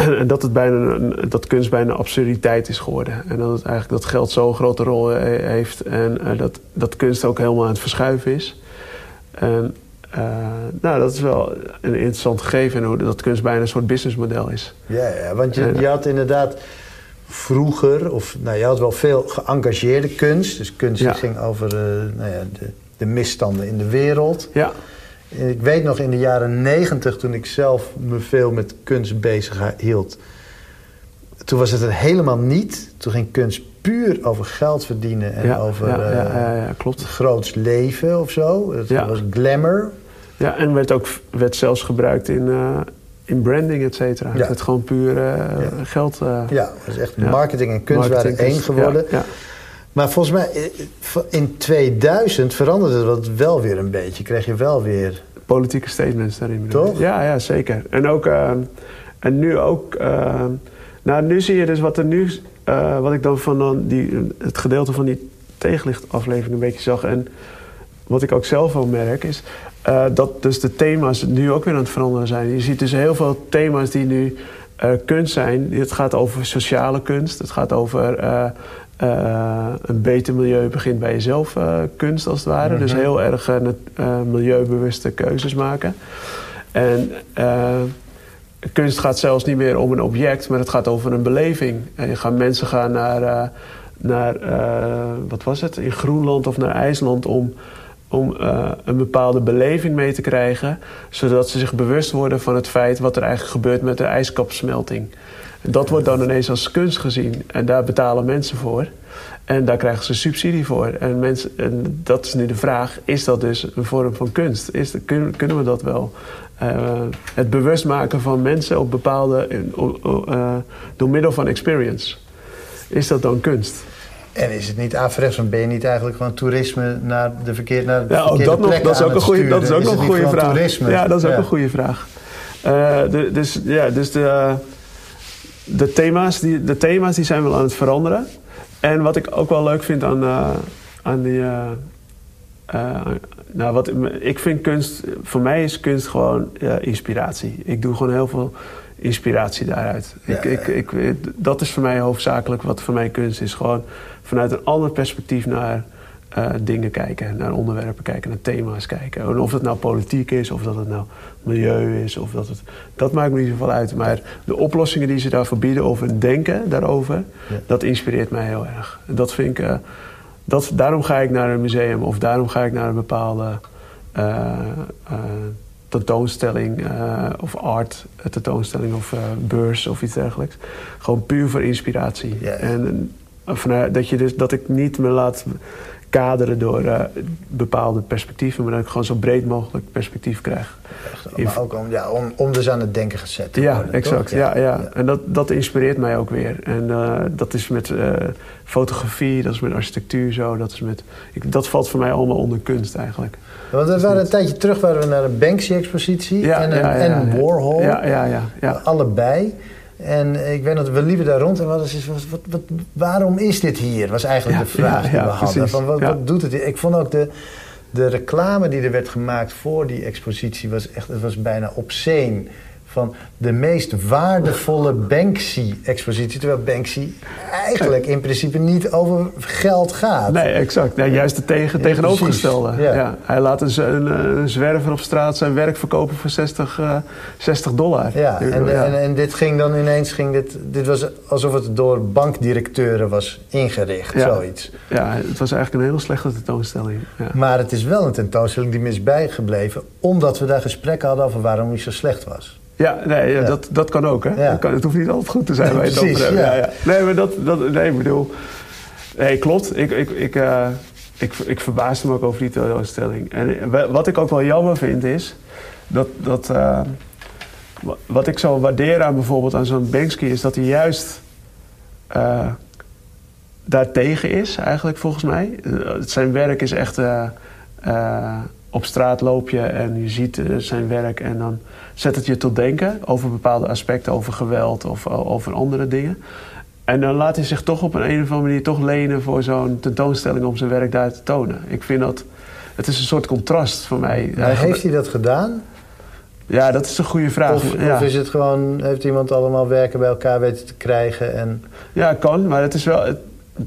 en dat, het bijna een, dat kunst bijna een absurditeit is geworden. En dat, het eigenlijk, dat geld zo'n grote rol eh, heeft en eh, dat, dat kunst ook helemaal aan het verschuiven is. En, eh, nou, dat is wel een interessant gegeven en hoe dat kunst bijna een soort businessmodel is. Ja, ja, want je, je had inderdaad vroeger, of nou, je had wel veel geëngageerde kunst. Dus kunst Ja. die ging over nou ja, de, de misstanden in de wereld. Ja, Ik weet nog in de jaren negentig, toen ik zelf me veel met kunst bezig hield. Toen was het er helemaal niet. Toen ging kunst puur over geld verdienen en ja, over ja, ja, eh, ja, ja, klopt. groots leven of zo. Het Ja. was glamour. Ja, en werd ook werd zelfs gebruikt in, eh, in branding, et cetera. Het gewoon puur eh, geld. eh, Ja, was echt marketing en kunst marketing, waren één geworden. Maar volgens mij, eh, in 2000 veranderde dat wel weer een beetje. Kreeg je wel weer... Politieke statements daarin. bedoel? Toch? Ja, ja, zeker. En, ook, eh, en nu ook... eh, nou, nu zie je dus wat er nu... eh, wat ik dan van dan die, het gedeelte van die tegenlichtaflevering een beetje zag... en wat ik ook zelf wel merk is... eh, dat dus de thema's nu ook weer aan het veranderen zijn. Je ziet dus heel veel thema's die nu eh, kunst zijn. Het gaat over sociale kunst. Het gaat over eh, eh, een beter milieu begint bij jezelf eh, kunst als het ware. Dus Mhm. heel erg eh, milieubewuste keuzes maken. En kunst gaat zelfs niet meer om een object, maar het gaat over een beleving. En je gaat, mensen gaan naar, naar wat was het, in Groenland of naar IJsland om, om een bepaalde beleving mee te krijgen, zodat ze zich bewust worden van het feit wat er eigenlijk gebeurt met de ijskapsmelting. Dat wordt dan ineens als kunst gezien en daar betalen mensen voor. En daar krijgen ze subsidie voor. En, mensen, en dat is nu de vraag: is dat dus een vorm van kunst? Is, dat- kun- kunnen we dat wel? Eh, het bewust maken van mensen op bepaalde, eh, door middel van experience. Is dat dan kunst? En is het niet averechts, want ben je niet eigenlijk gewoon toerisme naar de verkeer, naar de Ja, verkeerde dat, nog, plekken dat is aan ook een het goede, dat is ook een goede vraag. Toerisme? Ja, dat is ook Ja. een goede vraag. Eh, de, dus ja, dus de, de, thema's die, de thema's die zijn wel aan het veranderen. En wat ik ook wel leuk vind aan, eh, aan die. eh, eh, nou, wat, ik vind kunst, voor mij is kunst gewoon inspiratie. Ik doe gewoon heel veel inspiratie daaruit. Ja, ik, ik, ik, dat is voor mij hoofdzakelijk wat voor mij kunst is. Gewoon vanuit een ander perspectief naar eh, dingen kijken, naar onderwerpen kijken, naar thema's kijken. En of het nou politiek is, of dat het nou milieu is, of dat het. Dat maakt me niet zoveel uit. Maar de oplossingen die ze daarvoor bieden, of hun denken daarover, Ja. dat inspireert mij heel erg. En dat vind ik. eh, dat, daarom ga ik naar een museum of daarom ga ik naar een bepaalde eh, tentoonstelling of art tentoonstelling of beurs of iets dergelijks. Gewoon puur voor inspiratie. Ja. En vanuit dat, je dus, dat ik niet me laat kaderen door eh, bepaalde perspectieven, maar dat ik gewoon zo breed mogelijk perspectief krijg. Maar ook om, ja, om, om dus aan het denken gezet te Ja, worden. exact. toch? Ja, ja. En dat, dat inspireert mij ook weer. En eh, dat is met eh, fotografie, dat is met architectuur zo. Dat, is met, ik, dat valt voor mij allemaal onder kunst eigenlijk. Want we waren een tijdje terug waren we naar een Banksy-expositie Ja, en een, ja, ja, en ja. Warhol. Ja, ja, ja. ja. Allebei. En ik weet dat we liepen daar rond en we hadden zoiets van, wat, wat, waarom is dit hier? Was eigenlijk Ja, de vraag ja, die ja, we hadden. precies. Van, wat, wat doet het hier? Ik vond ook de, de reclame die er werd gemaakt voor die expositie was echt, het was bijna obscene. Van de meest waardevolle Banksy-expositie. Terwijl Banksy eigenlijk in principe niet over geld gaat. Nee, exact. Nee, juist het tegen, Ja, tegenovergestelde. Ja. Ja. Hij laat een, een, een zwerver op straat zijn werk verkopen voor 60, eh, 60 dollar. Ja, en, Ja. En, en dit ging dan ineens, ging dit, dit was alsof het door bankdirecteuren was ingericht, Ja. zoiets. Ja, het was eigenlijk een hele slechte tentoonstelling. Ja. Maar het is wel een tentoonstelling die me is bijgebleven, omdat we daar gesprekken hadden over waarom hij zo slecht was. Ja, nee, ja. Dat, dat kan ook, hè? Ja. Dat kan, het hoeft niet altijd goed te zijn Nee, precies, optreden. ja. Ja. Nee, maar dat, dat... Nee, ik bedoel... Nee, klopt. Ik, ik, ik, eh, ik, ik verbaasde me ook over die tentoonstelling. En eh, wa- wat ik ook wel jammer vind is... Dat... dat eh, wa- wat ik zo waardeer aan bijvoorbeeld aan zo'n Banksy... is dat hij juist... daartegen is, eigenlijk volgens mij. Zijn werk is echt... eh, eh, op straat loop je en je ziet eh, zijn werk en dan zet het je tot denken over bepaalde aspecten, over geweld of o- over andere dingen. En dan laat hij zich toch op een, een of andere manier toch lenen voor zo'n tentoonstelling om zijn werk daar te tonen. Ik vind dat, het is een soort contrast voor mij. Maar heeft hij dat gedaan? Ja, dat is een goede vraag. Of, ja. of is het gewoon, heeft iemand allemaal werken bij elkaar weten te krijgen? En, ja, kan, maar het is wel... het-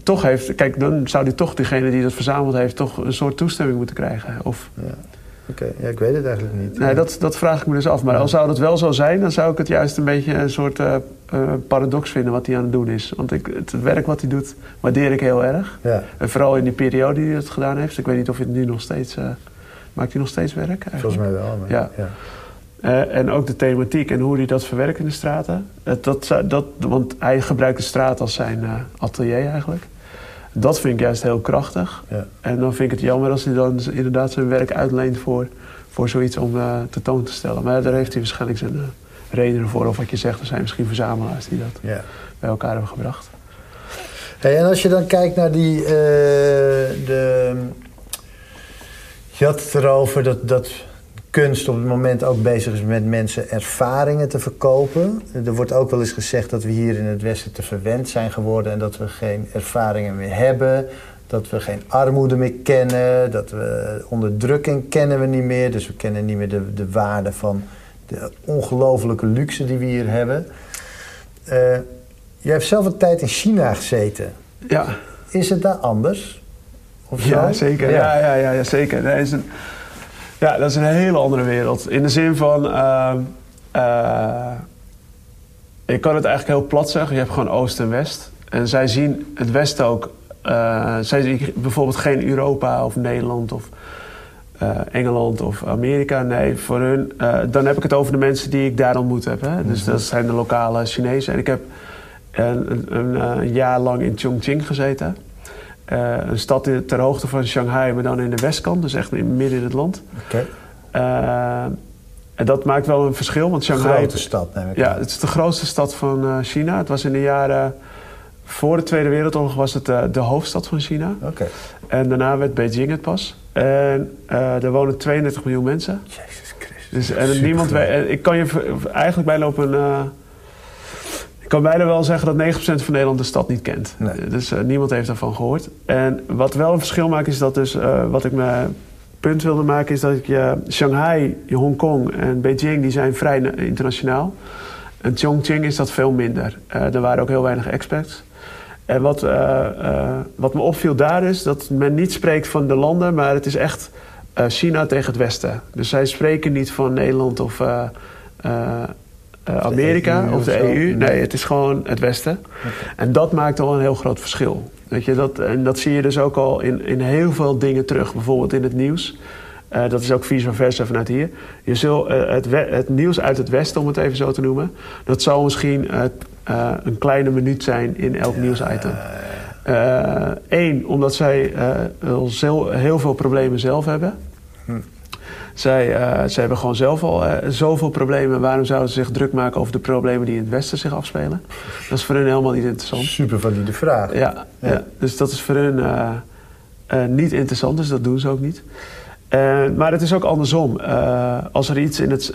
toch heeft, kijk, dan zou hij toch, diegene die dat verzameld heeft, toch een soort toestemming moeten krijgen. Of, ja. Oké, ja, ik weet het eigenlijk niet. Nee, dat, dat vraag ik me dus af. Maar al zou dat wel zo zijn, dan zou ik het juist een beetje een soort eh, eh, paradox vinden wat hij aan het doen is. Want ik, het werk wat hij doet, waardeer ik heel erg. Ja, En vooral in die periode die hij het gedaan heeft. Ik weet niet of hij het nu nog steeds... eh, maakt hij nog steeds werk eigenlijk? volgens mij wel. Maar, Ja. ja. Eh, en ook de thematiek en hoe hij dat verwerkt in de straten. Het, dat, dat, want hij gebruikt de straat als zijn eh, atelier eigenlijk. Dat vind ik juist heel krachtig. Ja. En dan vind ik het jammer als hij dan inderdaad zijn werk uitleent voor, voor zoiets om eh, tentoon te stellen. Maar daar heeft hij waarschijnlijk zijn eh, redenen voor. Of wat je zegt, er zijn misschien verzamelaars die dat Ja. bij elkaar hebben gebracht. Hey, en als je dan kijkt naar die. eh, de, je had het erover dat, dat kunst op het moment ook bezig is met mensen ervaringen te verkopen. Er wordt ook wel eens gezegd dat we hier in het Westen te verwend zijn geworden en dat we geen ervaringen meer hebben. Dat we geen armoede meer kennen, dat we onderdrukking kennen we niet meer. Dus we kennen niet meer de, de waarde van de ongelofelijke luxe die we hier hebben. Eh, jij hebt zelf een tijd in China gezeten. Ja, Is het daar anders? Of zo? ja zeker. Ja. Ja, ja, ja, zeker. Nee, is een, ja, dat is een hele andere wereld. In de zin van... ehm, eh, ik kan het eigenlijk heel plat zeggen. Je hebt gewoon Oost en West. En zij zien het Westen ook... eh, zij zien bijvoorbeeld geen Europa of Nederland of eh, Engeland of Amerika. Nee, voor hun... dan heb ik het over de mensen die ik daar ontmoet heb. Hè? Dus dat zijn de lokale Chinezen. En ik heb een, een, een jaar lang in Chongqing gezeten. Eh, een stad ter hoogte van Shanghai, maar dan in de westkant. Dus echt in, midden in het land. Oké. Eh, en dat maakt wel een verschil, want Shanghai... grote stad, neem ik Ja, aan. het is de grootste stad van eh, China. Het was in de jaren... Voor de Tweede Wereldoorlog was het eh, de hoofdstad van China. Oké. En daarna werd Beijing het pas. En eh, er wonen 32 miljoen mensen. Jezus Christus. Dus, en niemand groot. we- en Ik kan je eigenlijk bijna op een... ik kan bijna wel zeggen dat 9% van Nederland de stad niet kent. Nee. Eh, Dus eh, niemand heeft daarvan gehoord. En wat wel een verschil maakt is dat dus... eh, wat ik me punt wilde maken is dat ik... je Shanghai, je Hongkong en Beijing die zijn vrij na- internationaal. En Chongqing is dat veel minder. Eh, er waren ook heel weinig expats. En wat, eh, eh, wat me opviel daar is dat men niet spreekt van de landen, maar het is echt eh, China tegen het Westen. Dus zij spreken niet van Nederland of eh, eh, eh, Amerika EU of de of zo? EU. Nee, het is gewoon het Westen. En dat maakt al een heel groot verschil. Weet je, dat, en dat zie je dus ook al in, in heel veel dingen terug. Bijvoorbeeld in het nieuws. Eh, dat is ook vice versa vanuit hier. Je zult, eh, het, het nieuws uit het Westen, om het even zo te noemen... dat zal misschien eh, eh, een kleine minuut zijn in elk nieuwsitem. Eén, omdat zij eh, wel zel- heel veel problemen zelf hebben. Zij, eh, zij hebben gewoon zelf al eh, zoveel problemen. Waarom zouden ze zich druk maken over de problemen die in het Westen zich afspelen? Dat is voor hen helemaal niet interessant. Super valide vraag. Ja, Ja. ja. dus dat is voor hun eh, niet interessant, dus dat doen ze ook niet. Maar het is ook andersom. Als er iets in, het,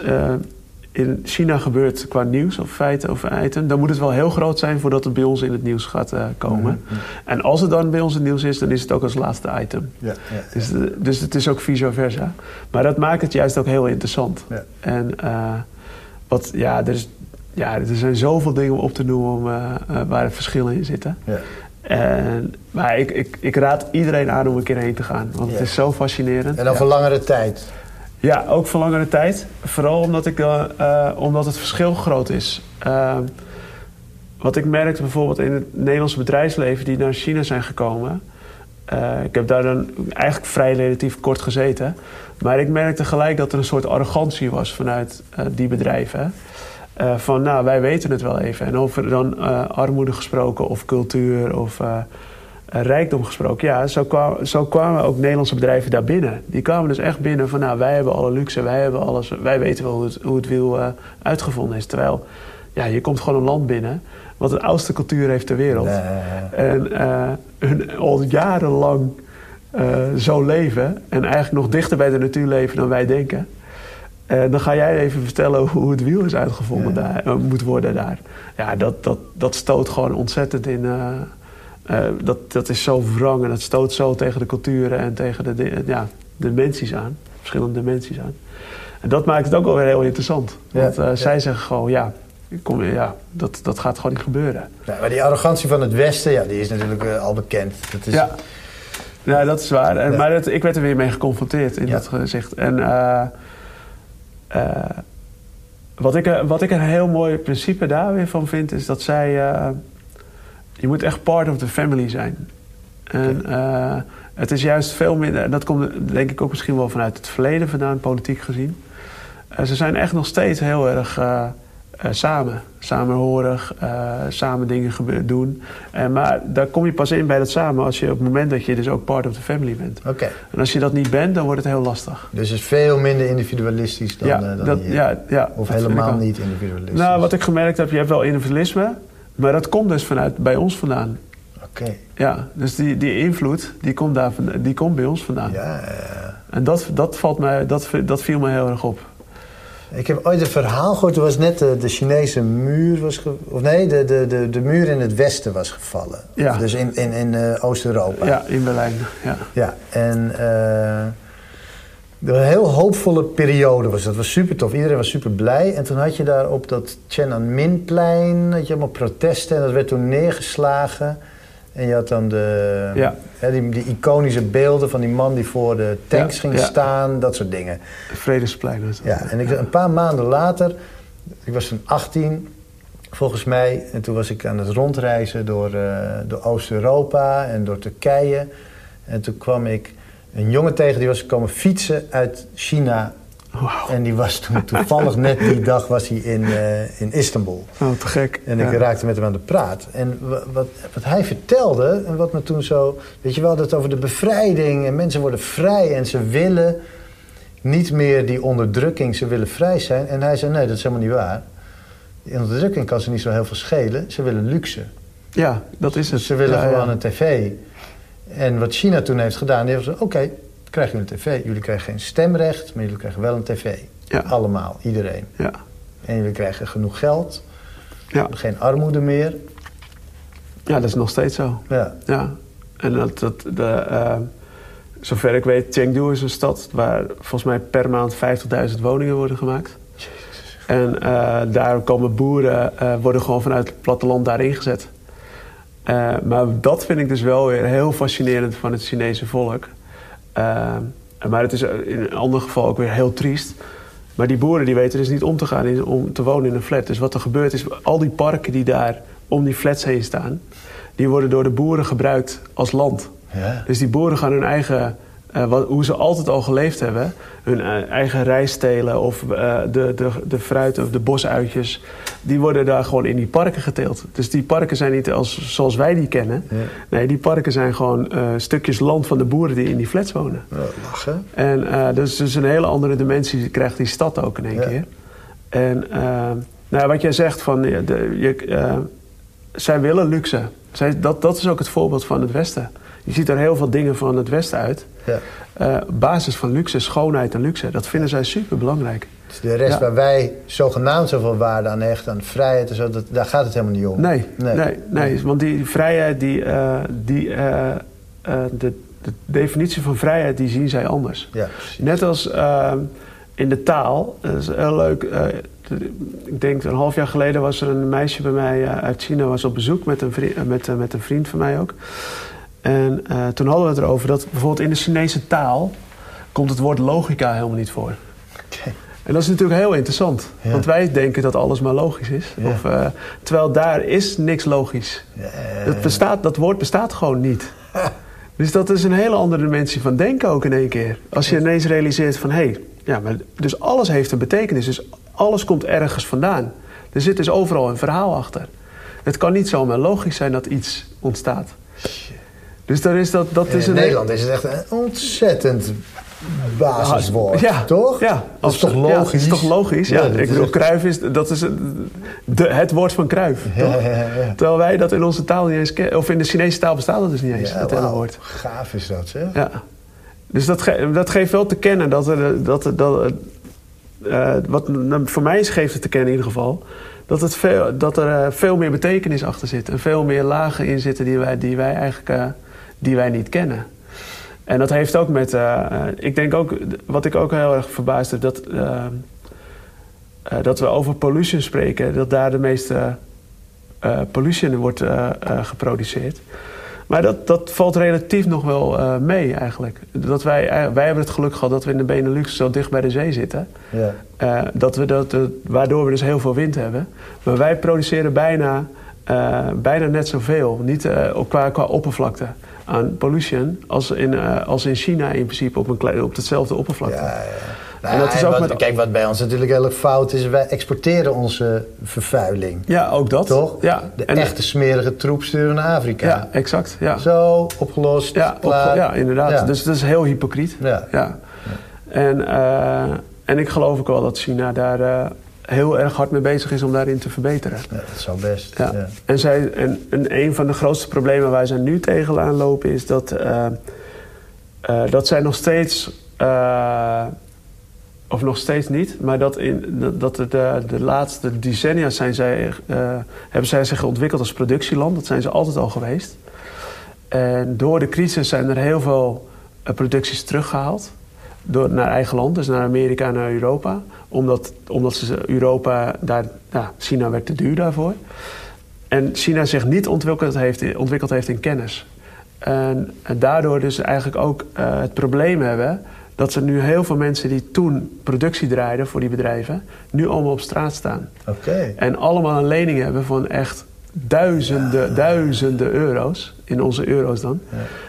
in China gebeurt qua nieuws of feiten of item, dan moet het wel heel groot zijn voordat het bij ons in het nieuws gaat eh, komen. En als het dan bij ons in het nieuws is, dan is het ook als laatste item. Ja, ja. Dus, dus het is ook vice versa. Maar dat maakt het juist ook heel interessant. Ja. En eh, wat, ja, er, is, ja, er zijn zoveel dingen op te noemen om, uh, waar het verschillen in zitten. Ja. En, maar ik, ik, ik raad iedereen aan om een keer heen te gaan. Want het is zo fascinerend. En voor langere tijd? Ja, ook voor langere tijd. Vooral omdat, ik, uh, omdat het verschil groot is. Uh, wat ik merkte bijvoorbeeld in het Nederlandse bedrijfsleven die naar China zijn gekomen. Uh, ik heb daar dan eigenlijk vrij relatief kort gezeten. Maar ik merkte gelijk dat er een soort arrogantie was vanuit die bedrijven. van nou, wij weten het wel even. En over dan armoede gesproken of cultuur of rijkdom gesproken. Ja, zo, kwam, zo, kwamen ook Nederlandse bedrijven daar binnen. Die kwamen dus echt binnen van, nou, wij hebben alle luxe, wij hebben alles, wij weten wel hoe het, hoe het wiel uh, uitgevonden is. Terwijl, ja, je komt gewoon een land binnen wat de oudste cultuur heeft ter wereld. Nee. En uh, hun al jarenlang zo leven en eigenlijk nog dichter bij de natuur leven dan wij denken. En dan ga jij even vertellen hoe het wiel is uitgevonden ja. daar, moet worden daar. Ja, dat, dat, dat stoot gewoon ontzettend in uh, dat, dat is zo wrang en dat stoot zo tegen de culturen en tegen de, de ja, dimensies aan. Verschillende dimensies aan. En dat maakt het ook wel weer heel interessant. Want uh, ja. zij zeggen gewoon, ja, kom, ja dat, dat gaat gewoon niet gebeuren. Ja, maar die arrogantie van het Westen, ja, die is natuurlijk uh, al bekend. Dat is... Ja. ja, dat is waar. En, Maar dat, ik werd er weer mee geconfronteerd in dat gezicht. En wat, ik, wat ik een heel mooi principe daar weer van vind, is dat zij je moet echt part of the family zijn. En uh, het is juist veel minder, dat komt denk ik ook misschien wel vanuit het verleden vandaan, politiek gezien. Uh, ze zijn echt nog steeds heel erg uh, samen, samenhorig, samen dingen doen. maar daar kom je pas in bij dat samen als je op het moment dat je dus ook part of the family bent. Oké. En als je dat niet bent, dan wordt het heel lastig. Dus het is veel minder individualistisch dan, ja, dan dat, hier. Ja, ja, of helemaal niet individualistisch. Nou, wat ik gemerkt heb, je hebt wel individualisme. Maar dat komt dus vanuit bij ons vandaan. Oké. Ja, dus die, die invloed die komt, daar, die komt bij ons vandaan. Ja, ja. En dat, dat, valt mij, dat, dat viel me heel erg op. Ik heb ooit een verhaal gehoord. Er was net de, de Chinese muur. Was of nee, de, de, de, de muur in het westen was gevallen. Ja. Dus in, in, in uh, Oost-Europa. Ja, in Berlijn. Ja, ja en. Uh, een heel hoopvolle periode was dat. was super tof. Iedereen was super blij. En toen had je daar op dat Tiananmenplein... had je allemaal protesten en dat werd toen neergeslagen. En je had dan de, ja. hè, die, die, iconische beelden van die man die voor de tanks ja, ging ja. staan. Dat soort dingen. Vredesplein. Was dat. Ja, en ik, een paar maanden later... Ik was toen 18, volgens mij. En toen was ik aan het rondreizen door, uh, door Oost-Europa en door Turkije. En toen kwam ik een jongen tegen die was komen fietsen uit China. Wow. En die was toen toevallig net die dag was hij in, uh, in Istanbul. Oh, te gek. En ik ja. raakte met hem aan de praat. En wat, wat, hij vertelde, en wat me toen zo... Weet je wel, dat over de bevrijding en mensen worden vrij en ze willen niet meer die onderdrukking, ze willen vrij zijn. En hij zei, nee, dat is helemaal niet waar. Die onderdrukking kan ze niet zo heel veel schelen. Ze willen luxe. Ja, dat is het. Ze willen ja, gewoon ja. een tv. En wat China toen heeft gedaan, die heeft gezegd... oké, okay, krijgen jullie een tv. Jullie krijgen geen stemrecht, maar jullie krijgen wel een tv. Ja. Allemaal, iedereen. Ja. En jullie krijgen genoeg geld. Ja. Geen armoede meer. Ja, dat is nog steeds zo. Ja. ja. En dat, dat, de, uh, zover ik weet, Chengdu is een stad waar volgens mij per maand 50.000 woningen worden gemaakt. En uh, daar komen boeren, uh, worden gewoon vanuit het platteland daarin gezet. Uh, maar dat vind ik dus wel weer heel fascinerend van het Chinese volk. Uh, maar het is in een ander geval ook weer heel triest. Maar die boeren die weten dus niet om te gaan, in, om te wonen in een flat. Dus wat er gebeurt is, al die parken die daar om die flats heen staan... die worden door de boeren gebruikt als land. Ja. Dus die boeren gaan hun eigen... Uh, wat, hoe ze altijd al geleefd hebben. Hun uh, eigen rijstelen of uh, de, de, de fruit of de bosuitjes. Die worden daar gewoon in die parken geteeld. Dus die parken zijn niet als, zoals wij die kennen. Ja. Nee, die parken zijn gewoon stukjes land van de boeren die in die flats wonen. Lachen. En dus, dus een hele andere dimensie krijgt die stad ook in één Ja. keer. En nou, wat jij zegt van... De, je, zij willen luxe. Zij, dat, dat is ook het voorbeeld van het Westen. Je ziet er heel veel dingen van het Westen uit. Ja. Uh, basis van luxe, schoonheid en luxe. Dat vinden zij super belangrijk. Dus de rest Ja. waar wij zogenaamd zoveel waarde aan hechten, aan vrijheid en zo, dat, daar gaat het helemaal niet om. Nee, Nee. nee, nee, want die vrijheid, die, eh, die, eh, eh, de, de definitie van vrijheid, die zien zij anders. Ja, precies. Net als, in de taal. Dat is heel leuk. ik denk een half jaar geleden was er een meisje bij mij uit China was op bezoek met een, vriend, met, met een vriend van mij ook. En toen hadden we het erover dat bijvoorbeeld in de Chinese taal komt het woord logica helemaal niet voor. En dat is natuurlijk heel interessant. Ja. Want wij denken dat alles maar logisch is. Ja. Of, eh, terwijl daar is niks logisch. Dat, bestaat, dat woord bestaat gewoon niet. Dus dat is een hele andere dimensie van denken ook in één keer. Als je ineens realiseert van... hé, hey, ja, maar dus alles heeft een betekenis. Dus alles komt ergens vandaan. Er zit dus overal een verhaal achter. Het kan niet zomaar logisch zijn dat iets ontstaat. Dus daar is dat, dat in is een Nederland is het echt een ontzettend basiswoord, ja, toch? Ja, dat is toch logisch? dat is toch logisch? Ja, dat ik bedoel, echt- Kruif is, dat is de, het woord van Kruif. Terwijl wij dat in onze taal niet eens kennen. Of in de Chinese taal bestaat dat dus niet eens, Ja, het hele woord. Gaaf is dat, zeg. Ja. Dus dat, ge- dat geeft wel te kennen dat er... Dat, dat, eh, wat nou, voor mij is, geeft het te kennen in ieder geval... dat, het veel, dat er eh, veel meer betekenis achter zit. En veel meer lagen in zitten die wij, die wij eigenlijk eh, die wij niet kennen. En dat heeft ook met... eh, ik denk ook... Wat ik ook heel erg verbaasd heb... dat, eh, eh, dat we over pollution spreken. Dat daar de meeste pollution wordt geproduceerd. Maar dat, dat valt relatief nog wel mee eigenlijk. Dat wij, wij hebben het geluk gehad dat we in de Benelux zo dicht bij de zee zitten. Ja. Dat we dat, waardoor we dus heel veel wind hebben. Maar wij produceren bijna, eh, bijna net zoveel. Niet eh, qua, qua oppervlakte aan pollution als in, eh, als in China in principe op, een op hetzelfde oppervlakte. Ja, ja. Nou, En dat is en ook wat- met- Kijk, wat bij ons natuurlijk heel erg fout is... wij exporteren onze vervuiling, Ja, ook dat. toch? Ja, De en- echte smerige troep sturen naar Afrika. Ja, exact. Ja. Zo, opgelost, Ja, op- ja inderdaad. Ja. Dus dat is heel hypocriet. Ja. Ja. En, en ik geloof ook wel dat China daar heel erg hard mee bezig is om daarin te verbeteren. Ja, dat zou best. Ja. Ja. En, zij, en, en een van de grootste problemen waar zij nu tegenaan lopen is dat, eh, eh, dat zij nog steeds, eh, of nog steeds niet, maar dat, in, dat- de, de, de laatste decennia zijn zij, hebben zij zich ontwikkeld als productieland. Dat zijn ze altijd al geweest. En door de crisis zijn er heel veel producties teruggehaald. Door, naar eigen land, dus naar Amerika naar Europa. Omdat, omdat ze Europa, daar, ja, China werd te duur daarvoor. En China zich niet ontwikkeld heeft, ontwikkeld heeft in kennis. En, en daardoor dus eigenlijk ook eh, het probleem hebben dat ze nu heel veel mensen die toen productie draaiden voor die bedrijven, nu allemaal op straat staan. Oké. En allemaal een lening hebben van echt duizenden, duizenden euro's, in onze euro's dan.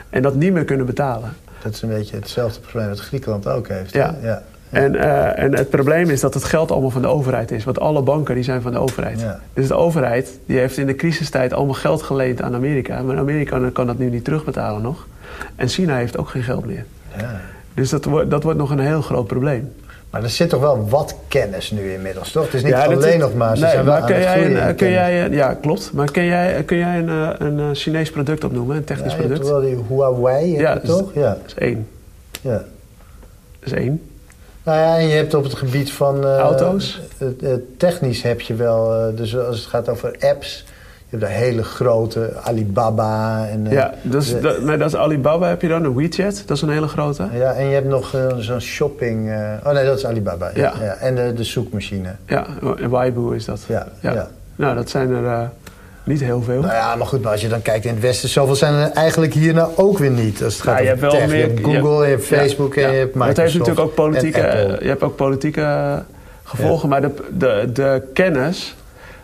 En dat niet meer kunnen betalen. Dat is een beetje hetzelfde probleem dat Griekenland ook heeft. Ja. ja. En, eh, en het probleem is dat het geld allemaal van de overheid is. Want alle banken die zijn van de overheid. Ja. Dus de overheid die heeft in de crisistijd allemaal geld geleend aan Amerika. Maar Amerika kan dat nu niet terugbetalen nog. En China heeft ook geen geld meer. Ja. Dus dat, wordt dat wordt nog een heel groot probleem. Maar er zit toch wel wat kennis nu inmiddels, toch? Het is niet Ja, alleen is- nog maar, ze nee, zijn wel maar kun jij een, eh, kun jij, Ja, klopt. Maar kun jij, kun jij een, eh, een, eh, Chinees product opnoemen? Een technisch Ja, product? toch wel die Huawei, Ja, je toch? Ja. Dat is één. ja. Dat is één. Nou ja, en je hebt op het gebied van... eh, Auto's? eh, eh, technisch heb je wel, eh, dus als het gaat over apps... Je hebt daar hele grote Alibaba en... eh, ja, dus, de- dat, nee, dat is Alibaba heb je dan. Een WeChat, dat is een hele grote. ja, en je hebt nog eh, zo'n shopping... eh, oh nee, dat is Alibaba. Ja. Ja. ja. En de, de zoekmachine. Ja, en Weibo is dat. Ja, ja. Nou, dat zijn er niet heel veel. Nou ja, maar goed, maar als je dan kijkt in het Westen... zoveel zijn er eigenlijk hier nou ook weer niet. Als het gaat Ja, je hebt wel tech. meer- Je hebt Google, je hebt Facebook en je hebt Maar Microsoft. Het heeft natuurlijk ook politieke, je hebt ook politieke gevolgen. Maar de, de, de kennis,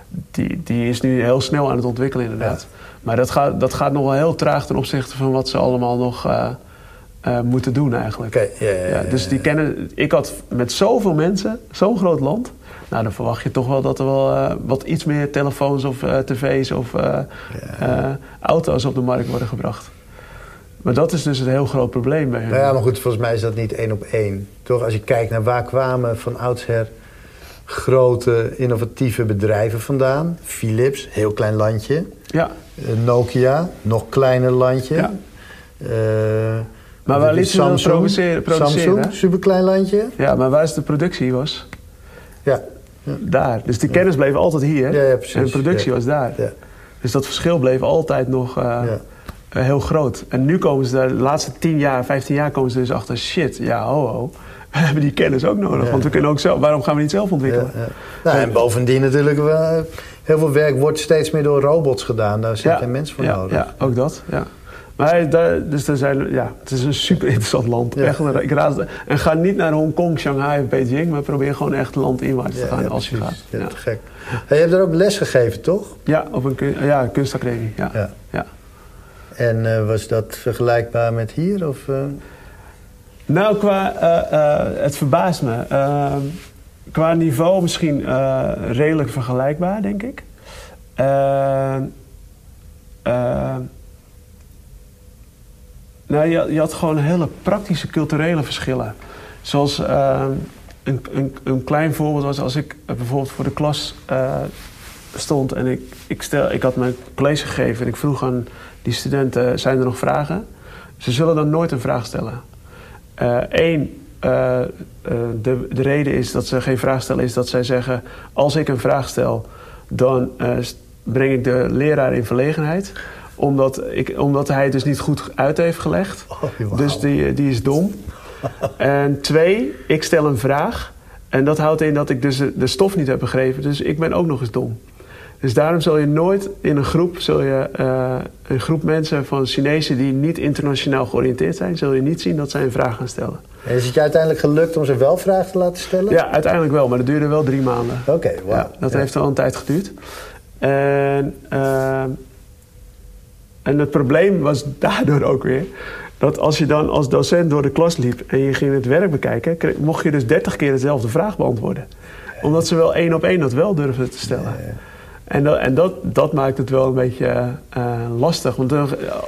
die, die is nu heel snel aan het ontwikkelen inderdaad. Maar dat gaat, dat gaat nog wel heel traag ten opzichte van wat ze allemaal nog eh, eh, moeten doen eigenlijk. Oké, ja, ja, dus die kennen, ik had met zoveel mensen, zo'n groot land... Nou, dan verwacht je toch wel dat er wel eh, wat iets meer telefoons of tv's of auto's op de markt worden gebracht. Maar dat is dus een heel groot probleem bij hen. Nou ja, maar goed, volgens mij is dat niet één op één. Toch, als je kijkt naar waar kwamen van oudsher grote innovatieve bedrijven vandaan. Philips, heel klein landje. Ja, Eh, Nokia, nog kleiner landje. Ja. Eh, Maar waar is lieten ze dan produceren- produceren, Samsung, superklein landje. ja, maar waar is de productie was? Ja, Daar. Dus die kennis bleef altijd hier. Ja, ja, precies. En de productie Ja. was daar. ja, Dus dat verschil bleef altijd nog eh, ja. heel groot. En nu komen ze daar, de laatste 10 jaar, 15 jaar komen ze dus achter... shit, ja, ho, ho. We hebben die kennis ook nodig. Want we kunnen ook zelf, waarom gaan we niet zelf ontwikkelen? Ja, ja. Nou, en bovendien natuurlijk, wel, heel veel werk wordt steeds meer door robots gedaan. Daar zit geen mens voor nodig. Ja, ook dat. Ja. Maar daar, dus er zijn, ja, het is een super interessant land. Echt, ik raad en ga niet naar Hongkong, Shanghai of Beijing, maar probeer gewoon echt landinwaarts te gaan als je gaat. Ja, gek. je hebt er ook les gegeven, toch? Ja, op een, ja, kunstacademie. Ja. Ja. En uh, was dat vergelijkbaar met hier? Of, uh... Nou, qua, uh, het verbaast me. Ehm, qua niveau misschien redelijk vergelijkbaar, denk ik. Ehm, ehm, nou, je, je, had gewoon hele praktische culturele verschillen. Zoals een, een, een, klein voorbeeld was als ik bijvoorbeeld voor de klas stond en ik, ik, stel, ik had mijn college gegeven en ik vroeg aan die studenten: zijn er nog vragen? Ze zullen dan nooit een vraag stellen. Eén, uh, uh, de, de reden is dat ze geen vraag stellen, is dat zij zeggen: als ik een vraag stel, dan breng ik de leraar in verlegenheid omdat, ik, omdat hij het dus niet goed uit heeft gelegd. Oh, dus die, die is dom. en twee, ik stel een vraag. En dat houdt in dat ik dus de stof niet heb begrepen. Dus ik ben ook nog eens dom. Dus daarom zul je nooit in een groep, zul je, uh, een groep mensen van Chinezen die niet internationaal georiënteerd zijn, zul je niet zien dat zij een vraag gaan stellen. En is het je uiteindelijk gelukt om ze wel vragen te laten stellen? Ja, uiteindelijk wel, maar dat duurde wel drie maanden. Oké, okay, wow. Ja, dat heeft wel een tijd geduurd. En, uh, en het probleem was daardoor ook weer dat als je dan als docent door de klas liep en je ging het werk bekijken, mocht je dus dertig keer dezelfde vraag beantwoorden. Omdat ze wel één op één dat wel durfden te stellen. Ja, en, dat, en dat, dat maakt het wel een beetje uh, lastig. Want uh,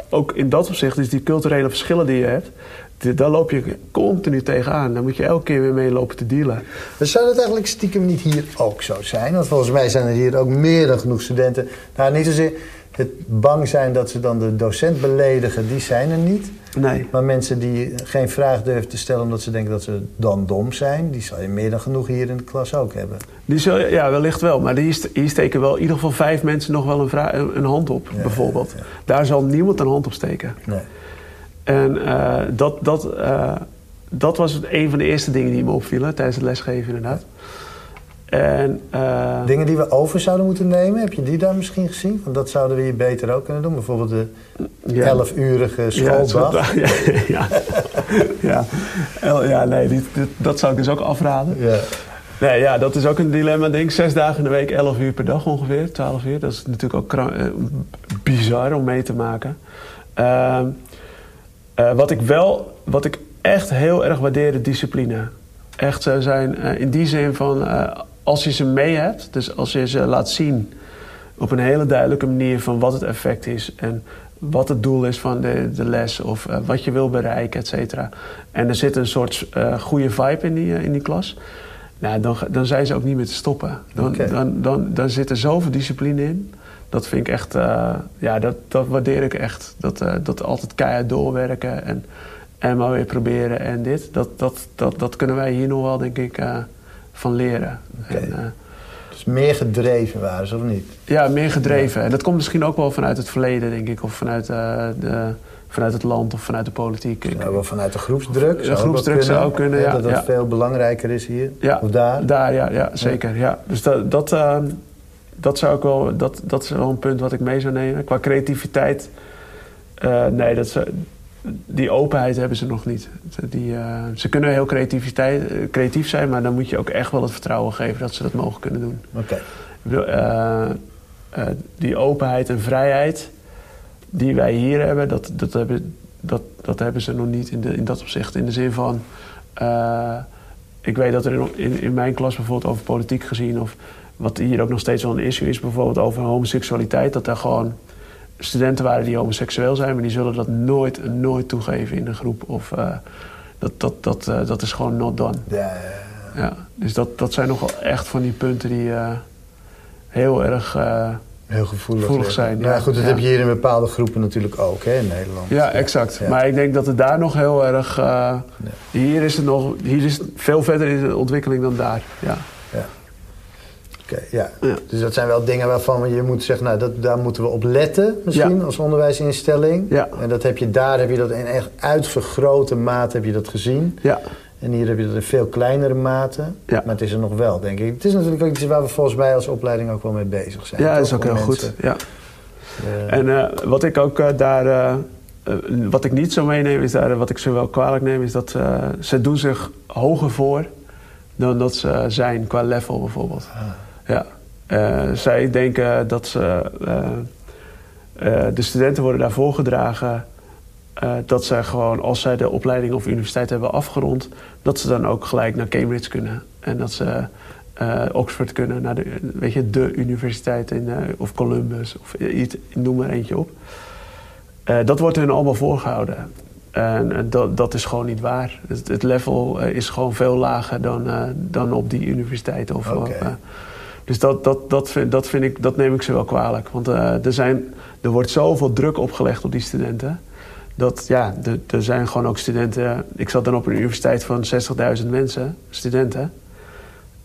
ook in dat opzicht is die culturele verschillen die je hebt... Daar loop je continu tegenaan. Daar moet je elke keer weer mee lopen te dealen. Maar zou dat eigenlijk stiekem niet hier ook zo zijn? Want volgens mij zijn er hier ook meer dan genoeg studenten... Nou, niet zozeer het bang zijn dat ze dan de docent beledigen, die zijn er niet. Nee. Maar mensen die geen vraag durven te stellen omdat ze denken dat ze dan dom zijn, die zal je meer dan genoeg hier in de klas ook hebben. Die zal, ja, wellicht wel. Maar hier, steken wel in ieder geval vijf mensen nog wel een, vraag, een hand op, bijvoorbeeld. Daar zal niemand een hand op steken. Nee. En uh, dat, dat, uh, dat was een van de eerste dingen die me opvielen tijdens het lesgeven, inderdaad. En, uh, Dingen die we over zouden moeten nemen, heb je die daar misschien gezien? Want dat zouden we hier beter ook kunnen doen. Bijvoorbeeld de elf-urige schooldag. Ja, ja, ja. ja. ja nee, die, dat zou ik dus ook afraden. Ja. Nee, ja, dat is ook een dilemma, denk ik. Zes dagen in de week, elf uur per dag ongeveer, twaalf uur. Dat is natuurlijk ook uh, bizar om mee te maken. Uh, uh, wat ik wel, wat ik echt heel erg waardeer, discipline. Echt zijn in die zin van als je ze mee hebt, dus als je ze laat zien op een hele duidelijke manier van wat het effect is en wat het doel is van de, de les of uh, wat je wil bereiken, et cetera. En er zit een soort uh, goede vibe in die, uh, in die klas. Nou, dan, dan zijn ze ook niet meer te stoppen. Dan, okay. dan, dan, dan zit er zoveel discipline in. Dat vind ik echt, ja, dat, dat waardeer ik echt. Dat, dat altijd keihard doorwerken en, en maar weer proberen en dit. Dat, dat, dat, dat kunnen wij hier nog wel, denk ik, van leren. Okay. En, uh, dus meer gedreven waren ze, of niet? Ja, meer gedreven. En dat komt misschien ook wel vanuit het verleden, denk ik. Of vanuit, uh, de, vanuit het land of vanuit de politiek. Ja, wel vanuit de groepsdruk. De groepsdruk zou ook kunnen, ja. Dat dat ja. veel belangrijker is hier? Ja, of daar? Daar, ja, ja zeker. Ja. Dus dat, dat, uh, dat, zou ik wel, dat, dat is wel een punt wat ik mee zou nemen. Qua creativiteit... nee, dat zou, die openheid hebben ze nog niet. Die, uh, ze kunnen heel creativiteit, creatief zijn, maar dan moet je ook echt wel het vertrouwen geven dat ze dat mogen kunnen doen. Oké. Okay. Uh, uh, die openheid en vrijheid die wij hier hebben, dat, dat, hebben, dat, dat hebben ze nog niet in, de, in dat opzicht. In de zin van, ik weet dat er in, in mijn klas bijvoorbeeld over politiek gezien, of wat hier ook nog steeds wel een issue is, bijvoorbeeld over homoseksualiteit, dat daar gewoon studenten waren die homoseksueel zijn, maar die zullen dat nooit, nooit toegeven in een groep. Of uh, dat, dat, dat, uh, dat is gewoon not done. Ja, ja, ja. ja dus dat, dat zijn nogal echt van die punten die uh, heel erg heel gevoelig, gevoelig zijn. Ja, goed, dat heb je hier in bepaalde groepen natuurlijk ook hè, in Nederland. Ja, exact. Maar ik denk dat het daar nog heel erg. Hier is het nog hier is het veel verder in de ontwikkeling dan daar. Ja. Okay, ja. ja. Dus dat zijn wel dingen waarvan je moet zeggen, nou, dat, daar moeten we op letten misschien ja. als onderwijsinstelling. Ja. En dat heb je daar, heb je dat in echt uitvergrote mate heb je dat gezien. Ja. En hier heb je dat in veel kleinere mate. Ja. Maar het is er nog wel, denk ik. Het is natuurlijk ook iets waar we volgens mij als opleiding ook wel mee bezig zijn. Ja, dat is ook heel mensen, goed. Ja. eh, En eh, wat ik ook eh, daar, wat ik niet zo meeneem, is daar, wat ik ze wel kwalijk neem, is dat ze doen zich hoger voor dan dat ze zijn qua level bijvoorbeeld. ah, Ja. Eh, zij denken dat ze, eh, eh, de studenten worden daarvoor gedragen eh, dat zij gewoon, als zij de opleiding of universiteit hebben afgerond, dat ze dan ook gelijk naar Cambridge kunnen. En dat ze Oxford kunnen, naar de, weet je, de universiteit in, of Columbus, of iets, noem maar eentje op. Dat wordt hun allemaal voorgehouden. En dat, dat is gewoon niet waar. Het, het level is gewoon veel lager dan, dan op die universiteit. Of. Dus dat, dat, dat, vind, dat, vind ik, dat neem ik ze wel kwalijk. Want eh, er, zijn, er wordt zoveel druk opgelegd op die studenten. Dat ja, er, er zijn gewoon ook studenten. Ik zat dan op een universiteit van 60.000 mensen, studenten.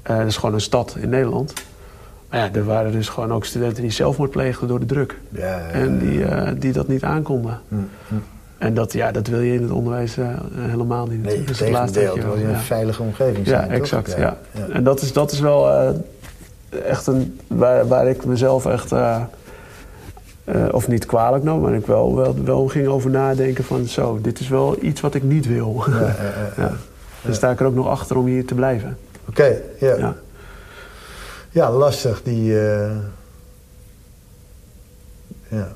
Eh, dat is gewoon een stad in Nederland. Maar ja, er waren dus gewoon ook studenten die zelfmoord pleegden door de druk. ja, ja, En die, ja. eh, die dat niet aankonden. Hm, hm. En dat, ja, dat wil je in het onderwijs helemaal niet. Nee, is het laatste je wil je een ja. veilige omgeving Ja, zijn, toch? exact. Ja. ja. En dat is, dat is wel echt een. Waar, waar ik mezelf echt. eh, eh, of niet kwalijk nam, maar ik wel, wel, wel ging over nadenken van zo, dit is wel iets wat ik niet wil. Ja, ja. Dan sta ik er ook nog achter om hier te blijven. Oké, ja. Ja. ja. lastig, die... eh, Ja.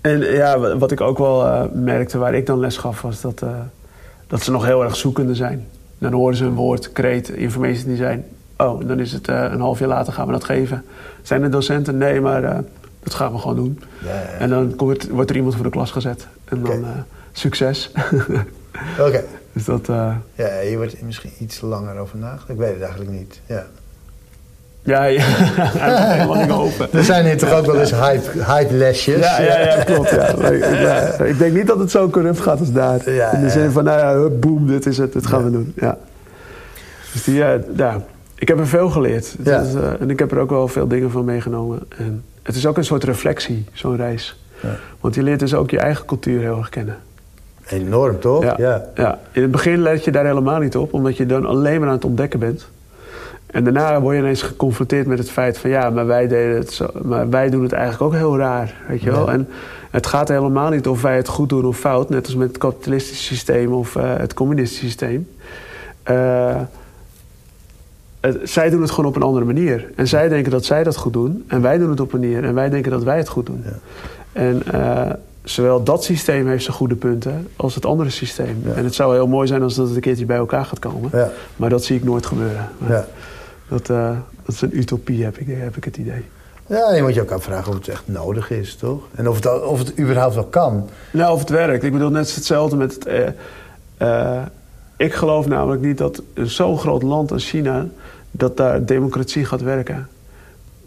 En ja, wa- wat ik ook wel merkte waar ik dan les gaf, was dat, dat ze nog heel erg zoekende zijn. Dan horen ze een woord, kreet, information design. Oh, dan is het eh, een half jaar later gaan we dat geven. Zijn er docenten? Nee, maar eh, dat gaan we gewoon doen. Ja, ja. En dan komt, wordt er iemand voor de klas gezet. En dan eh, succes. Oké. dus dat, Ja, hier wordt er misschien iets langer over nagedacht. Ik weet het eigenlijk niet. Ja. ja, ja. hij heeft helemaal niet open. Er zijn hier toch ook wel eens hype, hype lesjes. Ja, ja, ja, klopt. Ja. Ik, denk niet dat het zo corrupt gaat als daar. Ja, In de zin van, nou ja, boem, dit is het, dit gaan we doen. Ja. Dus die, ja, ja, ik heb er veel geleerd. Ja. is, eh, en ik heb er ook wel veel dingen van meegenomen. En het is ook een soort reflectie, zo'n reis. Ja. Want je leert dus ook je eigen cultuur heel erg kennen. Enorm, toch? Ja. ja. Ja, in het begin let je daar helemaal niet op, omdat je dan alleen maar aan het ontdekken bent. En daarna word je ineens geconfronteerd met het feit van ja, maar wij, deden het zo, maar wij doen het eigenlijk ook heel raar. Weet je wel? En het gaat helemaal niet of wij het goed doen of fout, net als met het kapitalistische systeem of eh, het communistische systeem. Eh, het- zij doen het gewoon op een andere manier. En zij denken dat zij dat goed doen. En wij doen het op een manier. En wij denken dat wij het goed doen. Ja. En eh, zowel dat systeem heeft zijn goede punten als het andere systeem. Ja. En het zou heel mooi zijn als dat het een keertje bij elkaar gaat komen. Ja. Maar dat zie ik nooit gebeuren. Dat, eh, dat is een utopie, heb ik, heb ik het idee. ja, je moet je ook afvragen of het echt nodig is, toch? En of het, of het überhaupt wel kan. Nou, of het werkt. Ik bedoel, net hetzelfde met het... eh, eh, ik geloof namelijk niet dat zo'n groot land als China... dat daar democratie gaat werken.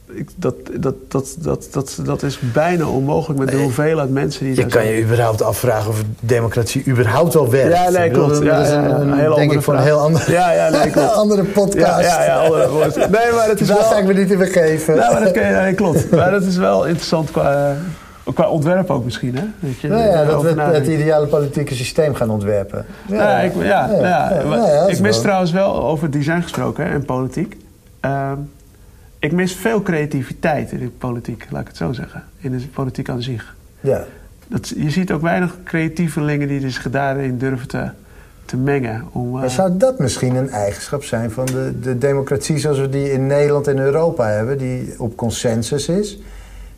Ik, dat, dat, dat, dat, dat, dat is bijna onmogelijk met de Nee. hoeveelheid mensen die Je daar kan zijn. je überhaupt afvragen of democratie überhaupt wel werkt. Ja, nee, klopt. Dat is een, ja, een- een hele denk ik voor een heel andere, Ja, ja, nee, klopt. andere podcast. Ja, ja, andere. Nee, maar het is Daar wel... ga ik me niet in begeven. Nou, maar dat, kan je, nee, klopt. Maar dat is wel interessant qua, eh, qua ontwerp ook misschien, hè? Weet je, Nou ja, dat we het, ideale politieke systeem gaan ontwerpen. Ja, ik, ja, ja, ik is mis trouwens wel over design gesproken hè, en politiek. Ehm, ik mis veel creativiteit in de politiek, laat ik het zo zeggen. In de politiek aan zich. Ja. Dat, je ziet ook weinig creatievelingen die zich daarin durven te, te mengen. Om, eh, Maar zou dat misschien een eigenschap zijn van de, de democratie zoals we die in Nederland en Europa hebben, die op consensus is?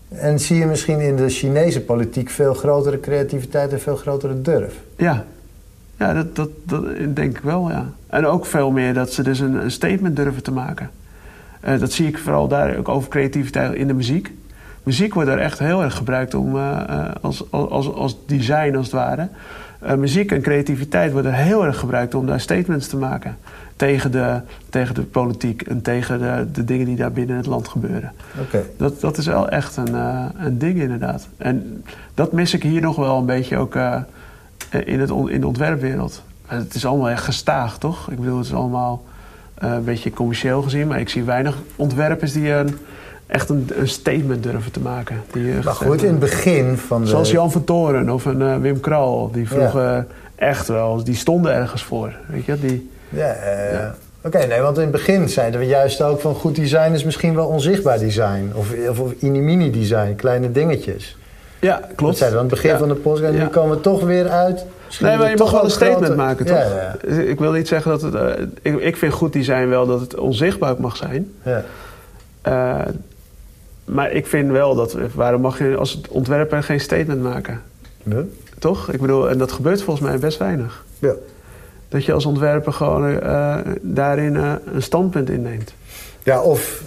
En zie je misschien in de Chinese politiek veel grotere creativiteit en veel grotere durf? Ja, ja dat, dat, dat denk ik wel, ja. En ook veel meer dat ze dus een, een statement durven te maken. Eh, dat zie ik vooral daar ook over creativiteit in de muziek. Muziek wordt daar echt heel erg gebruikt om, eh, eh, als, als, als design als het ware. Muziek en creativiteit worden heel erg gebruikt om daar statements te maken. Tegen de, tegen de politiek en tegen de, de dingen die daar binnen het land gebeuren. Oké. Dat, dat is wel echt een, eh, een ding inderdaad. En dat mis ik hier nog wel een beetje ook eh, in, het on- in de ontwerpwereld. Het is allemaal echt gestaag, toch? Ik bedoel, het is allemaal eh, een beetje commercieel gezien. Maar ik zie weinig ontwerpers die een, echt een, een statement durven te maken. Die, Maar goed, in het begin van de... Zoals Jan van Toren of een Wim Kral. Die vroegen echt wel, die stonden ergens voor. Weet je, die, Ja, eh, ja. Oké, nee, want in het begin zeiden we juist ook van goed design is misschien wel onzichtbaar design. Of, of, of mini design, kleine dingetjes. Ja, klopt. Dat zeiden we aan het begin van de podcast. En nu komen we toch weer uit. Nee, maar je mag wel een statement maken, toch? Ik wil niet zeggen dat het... Uh, ik, ik vind goed design wel dat het onzichtbaar mag zijn. Ja. Uh, maar ik vind wel dat... Waarom mag je als ontwerper geen statement maken? Nee. Toch? Ik bedoel, en dat gebeurt volgens mij best weinig. Ja. Dat je als ontwerper gewoon uh, daarin een standpunt inneemt. Ja, of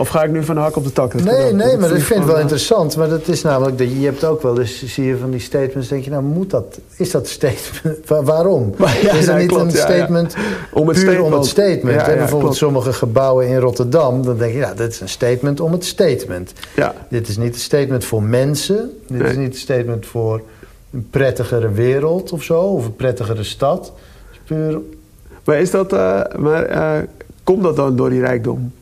of ga ik nu van de hak op de tak? nee, nee, maar dat vind ik wel interessant. Maar dat is namelijk, dat je hebt ook wel eens, zie je van die statements, denk je, nou moet dat, is dat statement, waarom? Ja, is dat niet een statement Om het puur statement. om het statement? en bijvoorbeeld sommige gebouwen in Rotterdam, dan denk je, ja, dit is een statement om het statement. Ja. Dit is niet een statement voor mensen, dit is niet een statement voor een prettigere wereld of zo, of een prettigere stad. Puur... Maar is dat, uh, maar uh, komt dat dan door die rijkdom?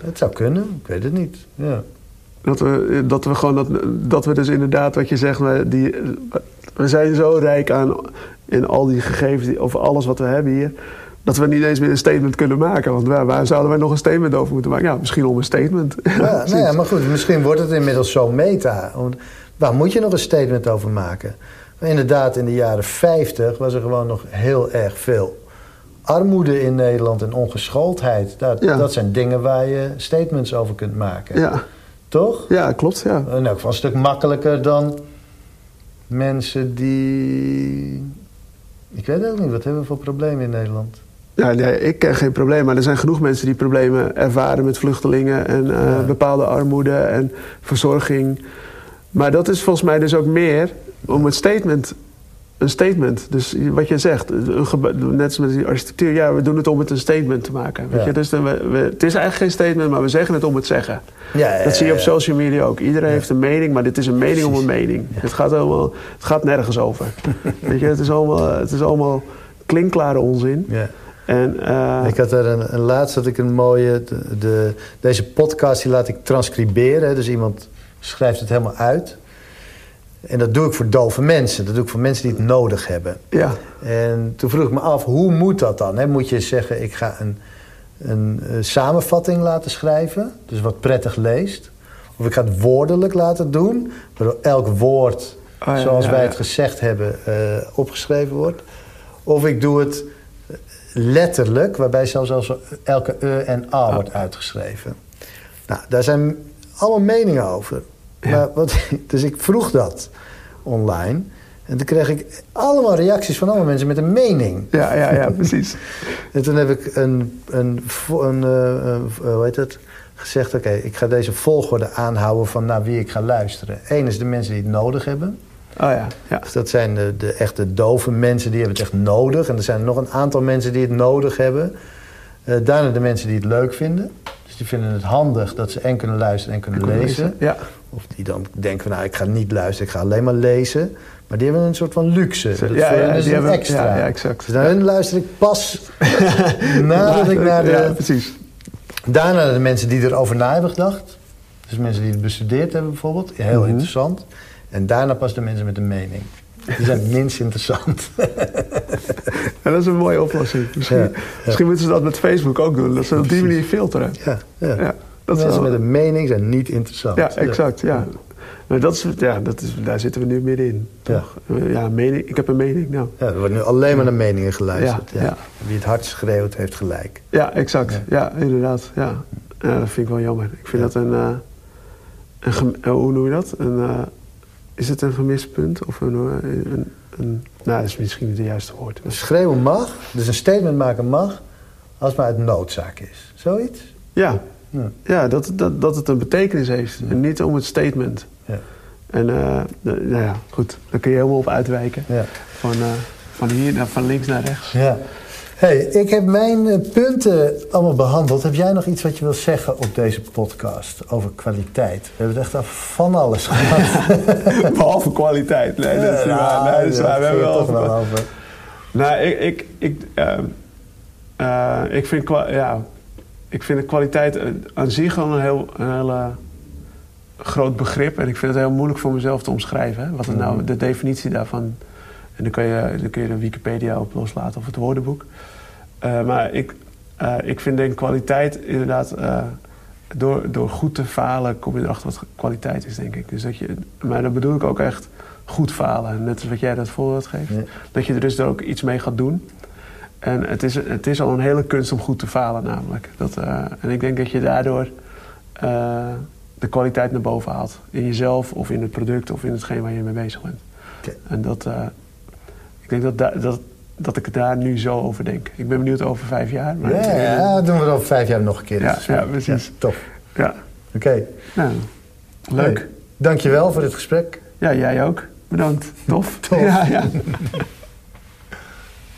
Het zou kunnen, ik weet het niet. Ja. Dat we, dat we gewoon dat, dat we dus inderdaad, wat je zegt, we, die, we zijn zo rijk aan in al die gegevens, of alles wat we hebben hier, dat we niet eens meer een statement kunnen maken. Want waar, waar zouden wij nog een statement over moeten maken? Ja, misschien om een statement. Ja, nou ja, maar goed, misschien wordt het inmiddels zo meta. Waar moet je nog een statement over maken? Maar inderdaad, in de jaren 50 was er gewoon nog heel erg veel armoede in Nederland en ongeschooldheid. Dat, dat zijn dingen waar je statements over kunt maken. Ja. Toch? Ja, klopt. Ja. In elk geval een stuk makkelijker dan mensen die... Ik weet ook niet, wat hebben we voor problemen in Nederland? Ja, nee, ik ken geen probleem, maar er zijn genoeg mensen die problemen ervaren met vluchtelingen en uh, bepaalde armoede en verzorging. Maar dat is volgens mij dus ook meer om het statement een statement. Dus wat je zegt, net als met die architectuur, ja, we doen het om het een statement te maken. Weet je? Dus we, we, het is eigenlijk geen statement, maar we zeggen het om het zeggen. Ja, ja, dat zie je op social media ook. Iedereen heeft een mening, maar dit is een mening om een mening. Het, gaat helemaal, het gaat nergens over. weet je, het is allemaal, het is allemaal klinkklare onzin. En, uh, ik had er een, een laatst had ik een mooie. De, de, deze podcast die laat ik transcriberen. Dus iemand schrijft het helemaal uit. En dat doe ik voor dove mensen. Dat doe ik voor mensen die het nodig hebben. Ja. En toen vroeg ik me af, hoe moet dat dan? Moet je zeggen, ik ga een, een, samenvatting laten schrijven... dus wat prettig leest. Of ik ga het woordelijk laten doen... waardoor elk woord, oh zoals wij het gezegd hebben, uh, opgeschreven wordt. Of ik doe het letterlijk... waarbij zelfs elke e en a oh. wordt uitgeschreven. Nou, daar zijn allemaal meningen over. Maar wat, dus ik vroeg dat online. En toen kreeg ik allemaal reacties van allemaal mensen met een mening. Ja, ja, ja, precies. en toen heb ik een, een, een, uh, hoe heet het, gezegd... oké, ik ga deze volgorde aanhouden van naar wie ik ga luisteren. Eén is de mensen die het nodig hebben. Oh ja, ja. Dus dat zijn de, de echte dove mensen, die hebben het echt nodig. En er zijn nog een aantal mensen die het nodig hebben. Uh, daarna de mensen die het leuk vinden. Dus die vinden het handig dat ze en kunnen luisteren en kunnen lezen. Ja. Of die dan denken van nou, ik ga niet luisteren, ik ga alleen maar lezen. Maar die hebben een soort van luxe. Dat ja, ja, is die hebben, extra. Ja, ja, exact. Dus naar hun luister ik pas nadat ik naar de... Ja, precies. Daarna de mensen die erover na hebben gedacht. Dus mensen die het bestudeerd hebben bijvoorbeeld. Heel mhm. interessant. En daarna pas de mensen met een mening. Die zijn minst interessant. dat is een mooie oplossing. Misschien, misschien moeten ze dat met Facebook ook doen. Dat ze op die manier filteren. Ja, ja. Dat Mensen met een mening zijn niet interessant. Ja, exact. Ja. Nou, dat is, ja, dat is, daar zitten we nu middenin. Toch? Ja. ja, mening, ik heb een mening. Nou. Ja, er wordt nu alleen maar naar meningen geluisterd. Ja, Wie het hard schreeuwt, heeft gelijk. Ja, exact. Ja, inderdaad. Ja. dat vind ik wel jammer. Ik vind dat een, uh, een, uh, Hoe noem je dat? Een, is het een gemist punt? Of een, een, een, nou, dat is misschien niet het juiste woord. Schreeuwen mag, dus een statement maken mag... als het maar uit noodzaak is. Zoiets? Ja, ja, ja dat, dat, dat het een betekenis heeft. En niet om het statement. Ja. En uh, nou ja, goed, daar kun je helemaal op uitwijken. Ja. Van, uh, van, hier naar, van links naar rechts. Ja. Hey, ik heb mijn uh, punten allemaal behandeld. Heb jij nog iets wat je wil zeggen op deze podcast over kwaliteit? We hebben het echt af van alles gehad. Behalve kwaliteit. Nee, dat is waar. Nee, dat is waar. We hebben wel over. Nou, ik, ik, ik, ik vind... Ja, ik vind de kwaliteit aan zich al een heel, een hele groot begrip. En ik vind het heel moeilijk voor mezelf te omschrijven. Hè? Wat nou mm. de definitie daarvan... En dan kun je, dan kun je de Wikipedia op loslaten of het woordenboek. Eh, maar ik, eh, ik vind denk kwaliteit inderdaad... eh, door, door goed te falen kom je erachter wat kwaliteit is, denk ik. Dus dat je, maar dan bedoel ik ook echt goed falen. Net als wat jij dat voorbeeld geeft. Ja. Dat je er dus ook iets mee gaat doen. En het is, het is al een hele kunst om goed te falen namelijk. Dat, eh, en ik denk dat je daardoor eh, de kwaliteit naar boven haalt. In jezelf of in het product of in hetgeen waar je mee bezig bent. En dat, eh, ik denk dat, da- dat, dat ik daar nu zo over denk. Ik ben benieuwd over vijf jaar. Maar Ja, doen we over vijf jaar nog een keer. Ja, ja, precies. tof. ja. Oké. Nou, leuk. Hey, dankjewel voor dit gesprek. Ja, jij ook. Bedankt. Tof. Tof. Ja, ja.